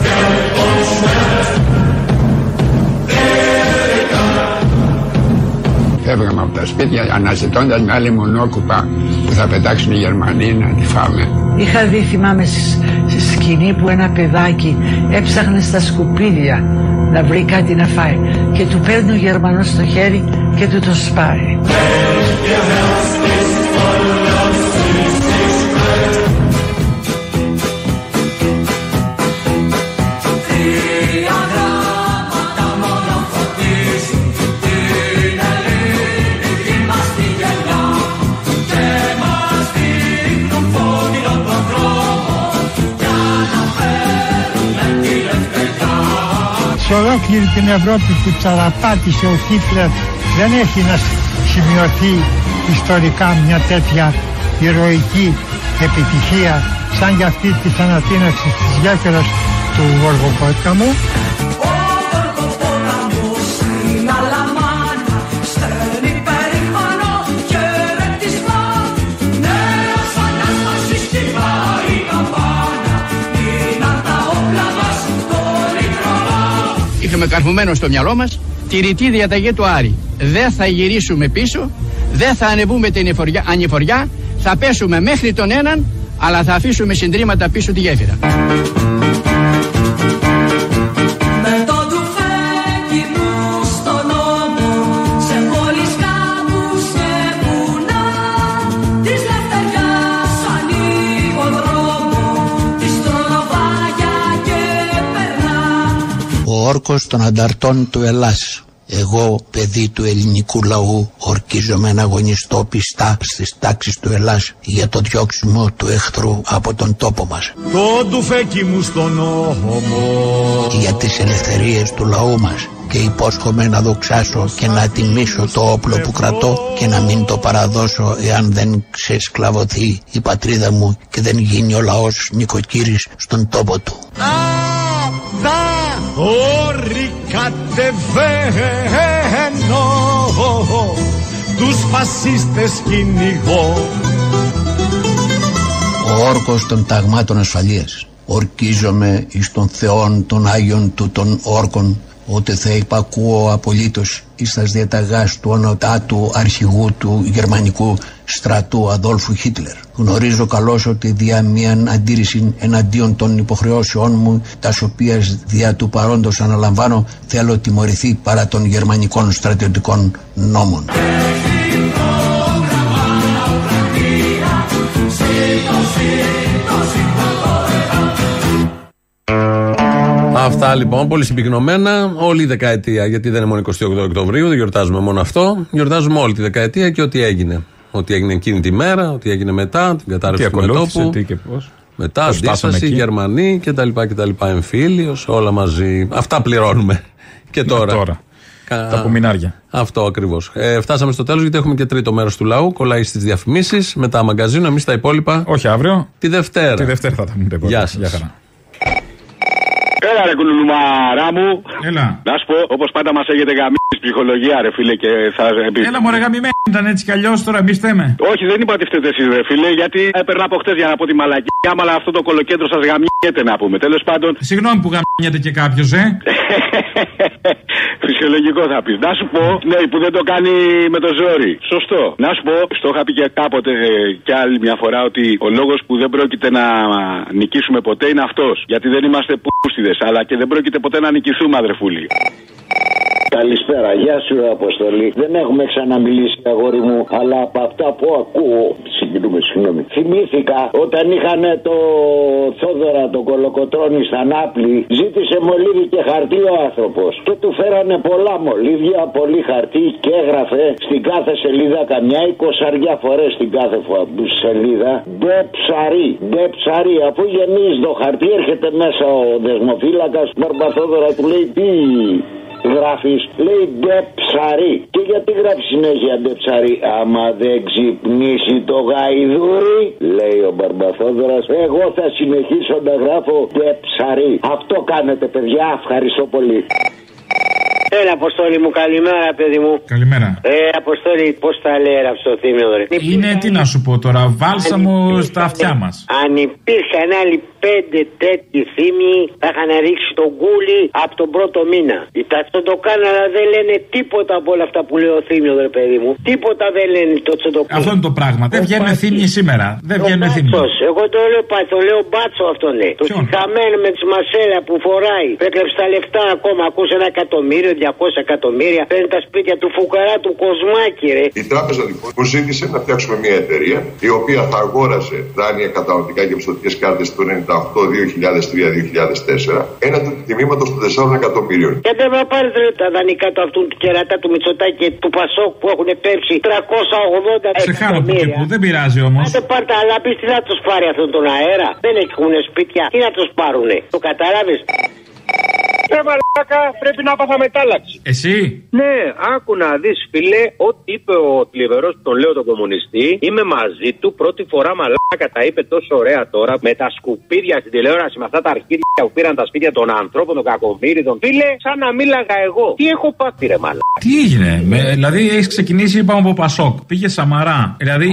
Φεύγαμε από τα σπίτια αναζητώντας μια άλλη μονόκουπα που θα πετάξουν οι Γερμανοί να τη φάμε. Είχα δει, θυμάμαι, στη στη σκηνή που ένα παιδάκι έψαχνε στα σκουπίδια να βρει κάτι να φάει και του παίρνει ο Γερμανός στο χέρι και του το σπάει. Σε ολόκληρη την Ευρώπη που τσαραπάτησε ο Χίτλερ δεν έχει να σημειωθεί ιστορικά μια τέτοια ηρωική επιτυχία σαν για αυτή της ανατείναξης της γέφυρας του Γοργοπόταμου. Είχαμε καρφωμένο στο μυαλό μας τη ρητή διαταγή του Άρη. Δεν θα γυρίσουμε πίσω, δεν θα ανεβούμε την εφοριά- ανηφοριά, θα πέσουμε μέχρι τον έναν, αλλά θα αφήσουμε συντρίμματα πίσω τη γέφυρα. Περνά ο όρκος των ανταρτών του Ελλάς. Εγώ, παιδί του ελληνικού λαού, ορκίζομαι να αγωνιστώ πιστά στις τάξεις του Ελλάς για το διώξιμο του εχθρού από τον τόπο μας. Το ντουφέκι μου στον ώμο Για τις ελευθερίες του λαού μας και υπόσχομαι να δοξάσω και να τιμήσω το όπλο που κρατώ και να μην το παραδώσω εάν δεν ξεσκλαβωθεί η πατρίδα μου και δεν γίνει ο λαός νοικοκύρης στον τόπο του. Τα όρη κατεβαίνω Τους φασίστες κυνηγώ Ο όρκος των ταγμάτων ασφαλείας. Ορκίζομαι εις των θεών των Άγιων του των όρκων ότι θα υπακούω απολύτως εις τας διαταγάς του ονοτάτου αρχηγού του γερμανικού στρατού Αδόλφου Χίτλερ. Γνωρίζω καλώς ότι δια μίαν αντίρρηση εναντίον των υποχρεώσεών μου, τας οποίας δια του παρόντος αναλαμβάνω, θέλω τιμωρηθεί παρά των γερμανικών στρατιωτικών νόμων. Αυτά λοιπόν, πολύ συμπυκνωμένα. Όλη η δεκαετία, γιατί δεν είναι μόνο 28 Οκτωβρίου, δεν γιορτάζουμε μόνο αυτό. Γιορτάζουμε όλη τη δεκαετία και ό,τι έγινε. Ό,τι έγινε εκείνη τη μέρα, ό,τι έγινε μετά, την κατάρρευση Τι του ακολούθησε, μετόπου. τι και πώς. Μετά, Πώς φτάσαμε αντίσταση, εκεί. Γερμανοί κτλ. κτλ Εμφύλιος, όλα μαζί. Αυτά πληρώνουμε. Και τώρα. τώρα. Κα- Τα απομεινάρια. Αυτό ακριβώς. Ε, φτάσαμε στο τέλος γιατί έχουμε και τρίτο μέρος του λαού. Κολλάει στις διαφημίσεις. Μετά μαγκαζίνο. Εμείς τα υπόλοιπα. Όχι αύριο. Τη Δευτέρα. Τη Δευτέρα θα τα πούμε τα υπόλοιπα. Γεια σας. Γεια χαρά. Έλα ρε κουνουλουμαρά μου. Έλα. Να σου πω, όπως πάντα μας έχετε γαμίσει ψυχολογία, ρε φίλε, και θα. επί- Έλα μωρέ γαμημένη ήταν έτσι κι αλλιώς τώρα εμείς θέμε. Όχι, δεν είπα ότι φταίτε εσείς, ρε φίλε, γιατί έπαιρνα από χτες για να πω τη μαλακία, αλλά αυτό το κολοκέντρο σας γαμιέται να πούμε. Τέλος πάντων, Συγγνώμη που γαμιέται και κάποιος, ε. φυσιολογικό θα πεις. Να σου πω, ναι, που δεν το κάνει με το ζόρι. Σωστό. Να σου πω, στο είχα πει και κάποτε ε, κι άλλη μια φορά ότι ο λόγος που δεν πρόκειται να νικήσουμε ποτέ είναι αυτός. Γιατί δεν είμαστε πούστιδε, αλλά και δεν πρόκειται ποτέ να νικηθούμε, αδρεφούλη. Καλησπέρα, γεια σου Αποστολή. Δεν έχουμε ξαναμιλήσει, αγόρι μου, αλλά από αυτά που ακούω. Συγκινούμε, συγγνώμη. Θυμήθηκα όταν είχαν το Θόδωρα τον Κολοκοτρόνη στα Νάπλη, ζήτησε μολύβι και χαρτί ο άνθρωπος. Και του φέρανε πολλά μολύβια, πολύ χαρτί και έγραφε στην κάθε σελίδα καμιά εικοσαριά φορές στην κάθε φο- σελίδα. Ντε ψαρί, ντε ψαρί. Αφού γεμίζει το χαρτί, έρχεται μέσα ο δεσμοφύλακας του Μπαρμπαθόδωρα, του λέει τι γράφεις, λέει ντε ψαρί. Και γιατί γράφεις συνέχεια ντε ψαρί, άμα δεν ξυπνήσει το γαϊδούρι, λέει ο Μπαρμπαθόδωρας, εγώ θα συνεχίσω να γράφω ντε ψαρί. Αυτό κάνετε, παιδιά, ευχαριστώ πολύ. Έλα, Αποστόλη μου, καλημέρα, παιδί μου. Καλημέρα. Ε, Αποστόλη, πώς τα λέει αυτό το θύμιο, ρε; Είναι τι να σου πω τώρα, βάλσαμο στα αυτιά μας. Αν υπήρχαν άλλοι πέντε τέτοιοι θύμοι θα είχαν ρίξει τον κούλι από τον πρώτο μήνα. Οι τσοντοκάν αλλά δεν λένε τίποτα από όλα αυτά που λέει ο θύμιος, ρε παιδί μου. Τίποτα δεν λένε το τσοντοκάν. Αυτό είναι το πράγμα. Δεν βγαίνουν θύμοι σήμερα. Δεν βγαίνουν θύμοι. Εγώ το λέω, πα- το λέω μπάτσο αυτό ναι. Το συχαμένο με τη μασέλα που φοράει. Έκλεψε τα λεφτά ακόμα. Ακούσε ένα εκατομμύριο, 200 εκατομμύρια. Παίρνει τα σπίτια του φουκαρά του Κοσμάκη, ρε. Η τράπεζα λοιπόν μου ζήτησε να φτιάξουμε μια εταιρεία η οποία θα αγόραζε δάνεια καταναλωτικά και πιστοτικές κάρτες του 98-2003-2004 έναντι του τιμήματος των 4 εκατομμύριων. Και δεν θα πάρεις ρε, τα δανεικά του αυτού του κερατά του Μητσοτάκη και του Πασόκ που έχουν πέψει 380 Σε χάνω που και εκατομμύρια. που. Δεν πειράζει όμως. Άντε πάρτε αλλά πεις τι θα τους πάρει αυτόν τον αέρα; Δεν έχουν σπίτια. Τι να τους πάρουνε; Το καταλάβεις. Ε, μαλάκα, πρέπει να πάθα μετάλλαξη. Εσύ; Ναι, άκου να δεις, φίλε, ό,τι είπε ο θλιβερός, τον λέω τον κομμουνιστή, είμαι μαζί του. Πρώτη φορά μαλάκα τα είπε τόσο ωραία τώρα με τα σκουπίδια στην τηλεόραση, με αυτά τα αρχίδια που πήραν τα σπίτια των ανθρώπων, των κακομύριδων. Φίλε, σαν να μίλαγα εγώ. Τι έχω πάθει, ρε μαλάκα. Τι έγινε, με, δηλαδή έχεις ξεκινήσει, είπαμε από Πασόκ. Πήγε Σαμαρά. Δηλαδή,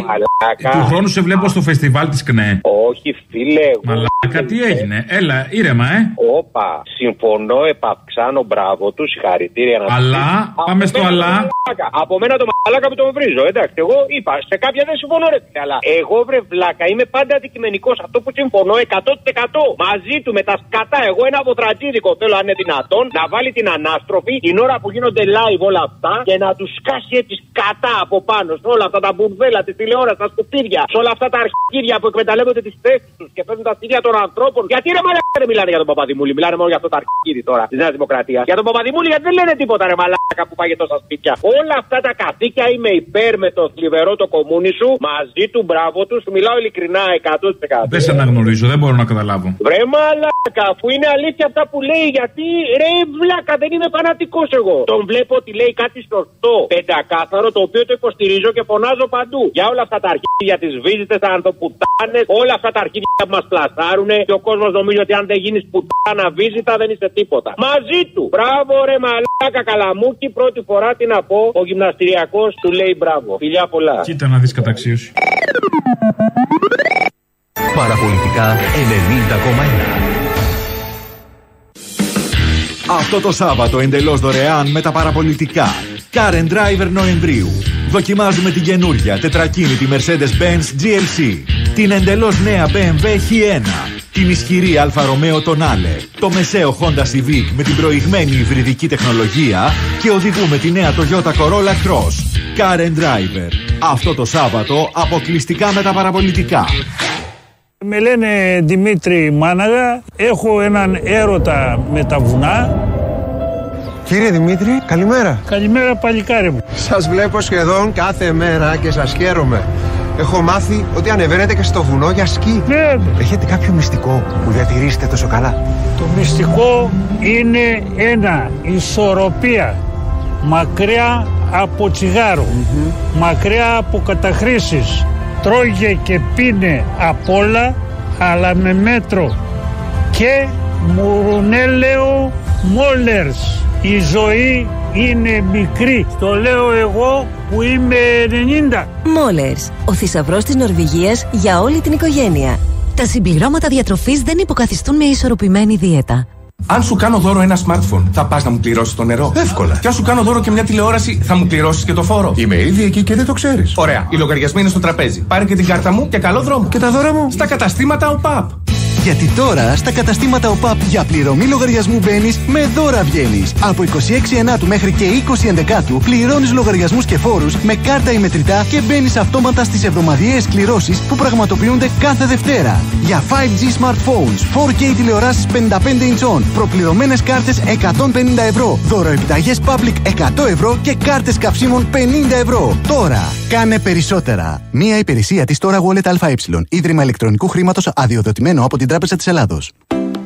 του χρόνου σε βλέπω στο φεστιβάλ της ΚΝΕ. Όχι, φίλε. εγώ- Μαλάκα, τι έγινε. Έλα, ήρεμα, ε. Όπα, συμφωνώ, επαυξάνω, μπράβο τους, συγχαρητήρια να Αλλά, Από πάμε στο μένα αλλά. το μαλάκα. Από μένα το μαλάκα που τον βρίζω, εντάξει. Εγώ είπα, σε κάποια δεν συμφωνώ, ρε φίλε, αλλά εγώ βρε βλάκα είμαι πάντα αντικειμενικός. Αυτό που συμφωνώ 100% μαζί του με τα σκατά. Εγώ ένα βοτρατζίδικο θέλω, αν είναι δυνατόν, να βάλει την ανάστροφη την ώρα που γίνονται live όλα αυτά και να τους σκάσει έτσι σκατά από πάνω σε όλα αυτά τα μπουρδέλα, τη τηλεόραση, τα σκουπίδια, σε όλα αυτά τα αρχίδια που εκμεταλλεύονται τις θέσεις τους και παίρνουν τα στήρια των ανθρώπων. Γιατί ρε μαλάκα δεν μιλάνε για τον Παπαδημούλη, μιλάνε μόνο για αυτό το αρχίδι τώρα τη Νέα Δημοκρατία. Για τον Παπαδημούλη γιατί δεν λένε τίποτα ρε μαλάκα που πάει τόσα σπίτια. Όλα αυτά τα καθήκια είμαι υπέρ με το θλιβερό το κομμούνι σου, μαζί του μπράβο του, σου μιλάω ειλικρινά 100%. Δεν σε αναγνωρίζω, δεν μπορώ να καταλάβω. Βρε μαλάκα, αφού είναι αλήθεια αυτά που λέει, γιατί ρε βλάκα, δεν είμαι φανατικός εγώ. Τον βλέπω ότι λέει κάτι σωστό, πεντακάθαρο, το οποίο το υποστηρίζω και φωνάζω παντού. Για όλα αυτά τα αρχίδια τη βίζετε, τα ανθοπουτάνες, όλα αυτά τα αρχίδια που μας πλασάρουν και ο κόσμος νομίζει ότι αν δεν γίνεις πουτάνα βίζητα δεν είσαι τίποτα. Μαζί του. Μπράβο ρε μαλάκα καλαμούκι, πρώτη φορά τι να πω, ο γυμναστηριακός του λέει μπράβο. Φιλιά πολλά. Κοίτα να δεις καταξίωση. Παραπολιτικά 90,1 Αυτό το Σάββατο εντελώς δωρεάν με τα παραπολιτικά. Car and Driver Νοεμβρίου. Δοκιμάζουμε την καινούργια τετρακίνητη Mercedes-Benz GLC. Την εντελώς νέα BMW H1. Την ισχυρή Αλφα Ρωμαίο Tonale. Το μεσαίο Honda Civic με την προηγμένη υβριδική τεχνολογία. Και οδηγούμε τη νέα Toyota Corolla Cross. Car and Driver. Αυτό το Σάββατο αποκλειστικά με τα παραπολιτικά. Με λένε Δημήτρη Μάναγα, έχω έναν έρωτα με τα βουνά. Κύριε Δημήτρη, καλημέρα. Καλημέρα παλικάρι μου. Σας βλέπω σχεδόν κάθε μέρα και σας χαίρομαι. Έχω μάθει ότι ανεβαίνετε και στο βουνό για σκι. Ναι. Έχετε κάποιο μυστικό που διατηρήσετε τόσο καλά; Το μυστικό είναι ένα, ισορροπία. Μακριά από τσιγάρο, μακριά από καταχρήσεις. Τρώγε και πίνε απ' όλα, αλλά με μέτρο. Και μουρουνέλεο μόλερς. Η ζωή είναι μικρή. Το λέω εγώ που είμαι 90. Μόλερς, ο θησαυρός της Νορβηγίας για όλη την οικογένεια. Τα συμπληρώματα διατροφής δεν υποκαθιστούν με ισορροπημένη δίαιτα. Αν σου κάνω δώρο ένα smartphone, θα πας να μου πληρώσεις το νερό. Εύκολα. Και αν σου κάνω δώρο και μια τηλεόραση, θα μου πληρώσεις και το φόρο. Είμαι ήδη εκεί και δεν το ξέρεις. Ωραία. Οι λογαριασμοί είναι στο τραπέζι. Πάρε και την κάρτα μου και καλό δρόμο. Και τα δώρα μου. Στα καταστήματα ΟΠΑΠ. Γιατί τώρα στα καταστήματα ΟΠΑΠ για πληρωμή λογαριασμού μπαίνεις με δώρα βγαίνεις. Από 26 Ενάτου μέχρι και 20 Ενδεκάτου πληρώνεις λογαριασμούς και φόρους με κάρτα ή μετρητά και μπαίνεις αυτόματα στις εβδομαδιαίες κληρώσεις που πραγματοποιούνται κάθε Δευτέρα. Για 5G smartphones, 4K τηλεοράσεις 55 inch on, προπληρωμένες κάρτες 150 ευρώ, δωροεπιταγές public 100 ευρώ και κάρτες καυσίμων 50 ευρώ. Τώρα κάνε περισσότερα. Μία υπηρεσία της Τώρα Wallet ΑΕ, ίδρυμα ηλεκτρονικού χρήματος αδειοδοτημένο από την Τράπεζα της Ελλάδος.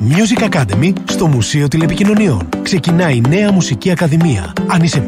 Music Academy στο Μουσείο Τηλεπικοινωνιών. Ξεκινάει η νέα μουσική ακαδημία. Αν είσαι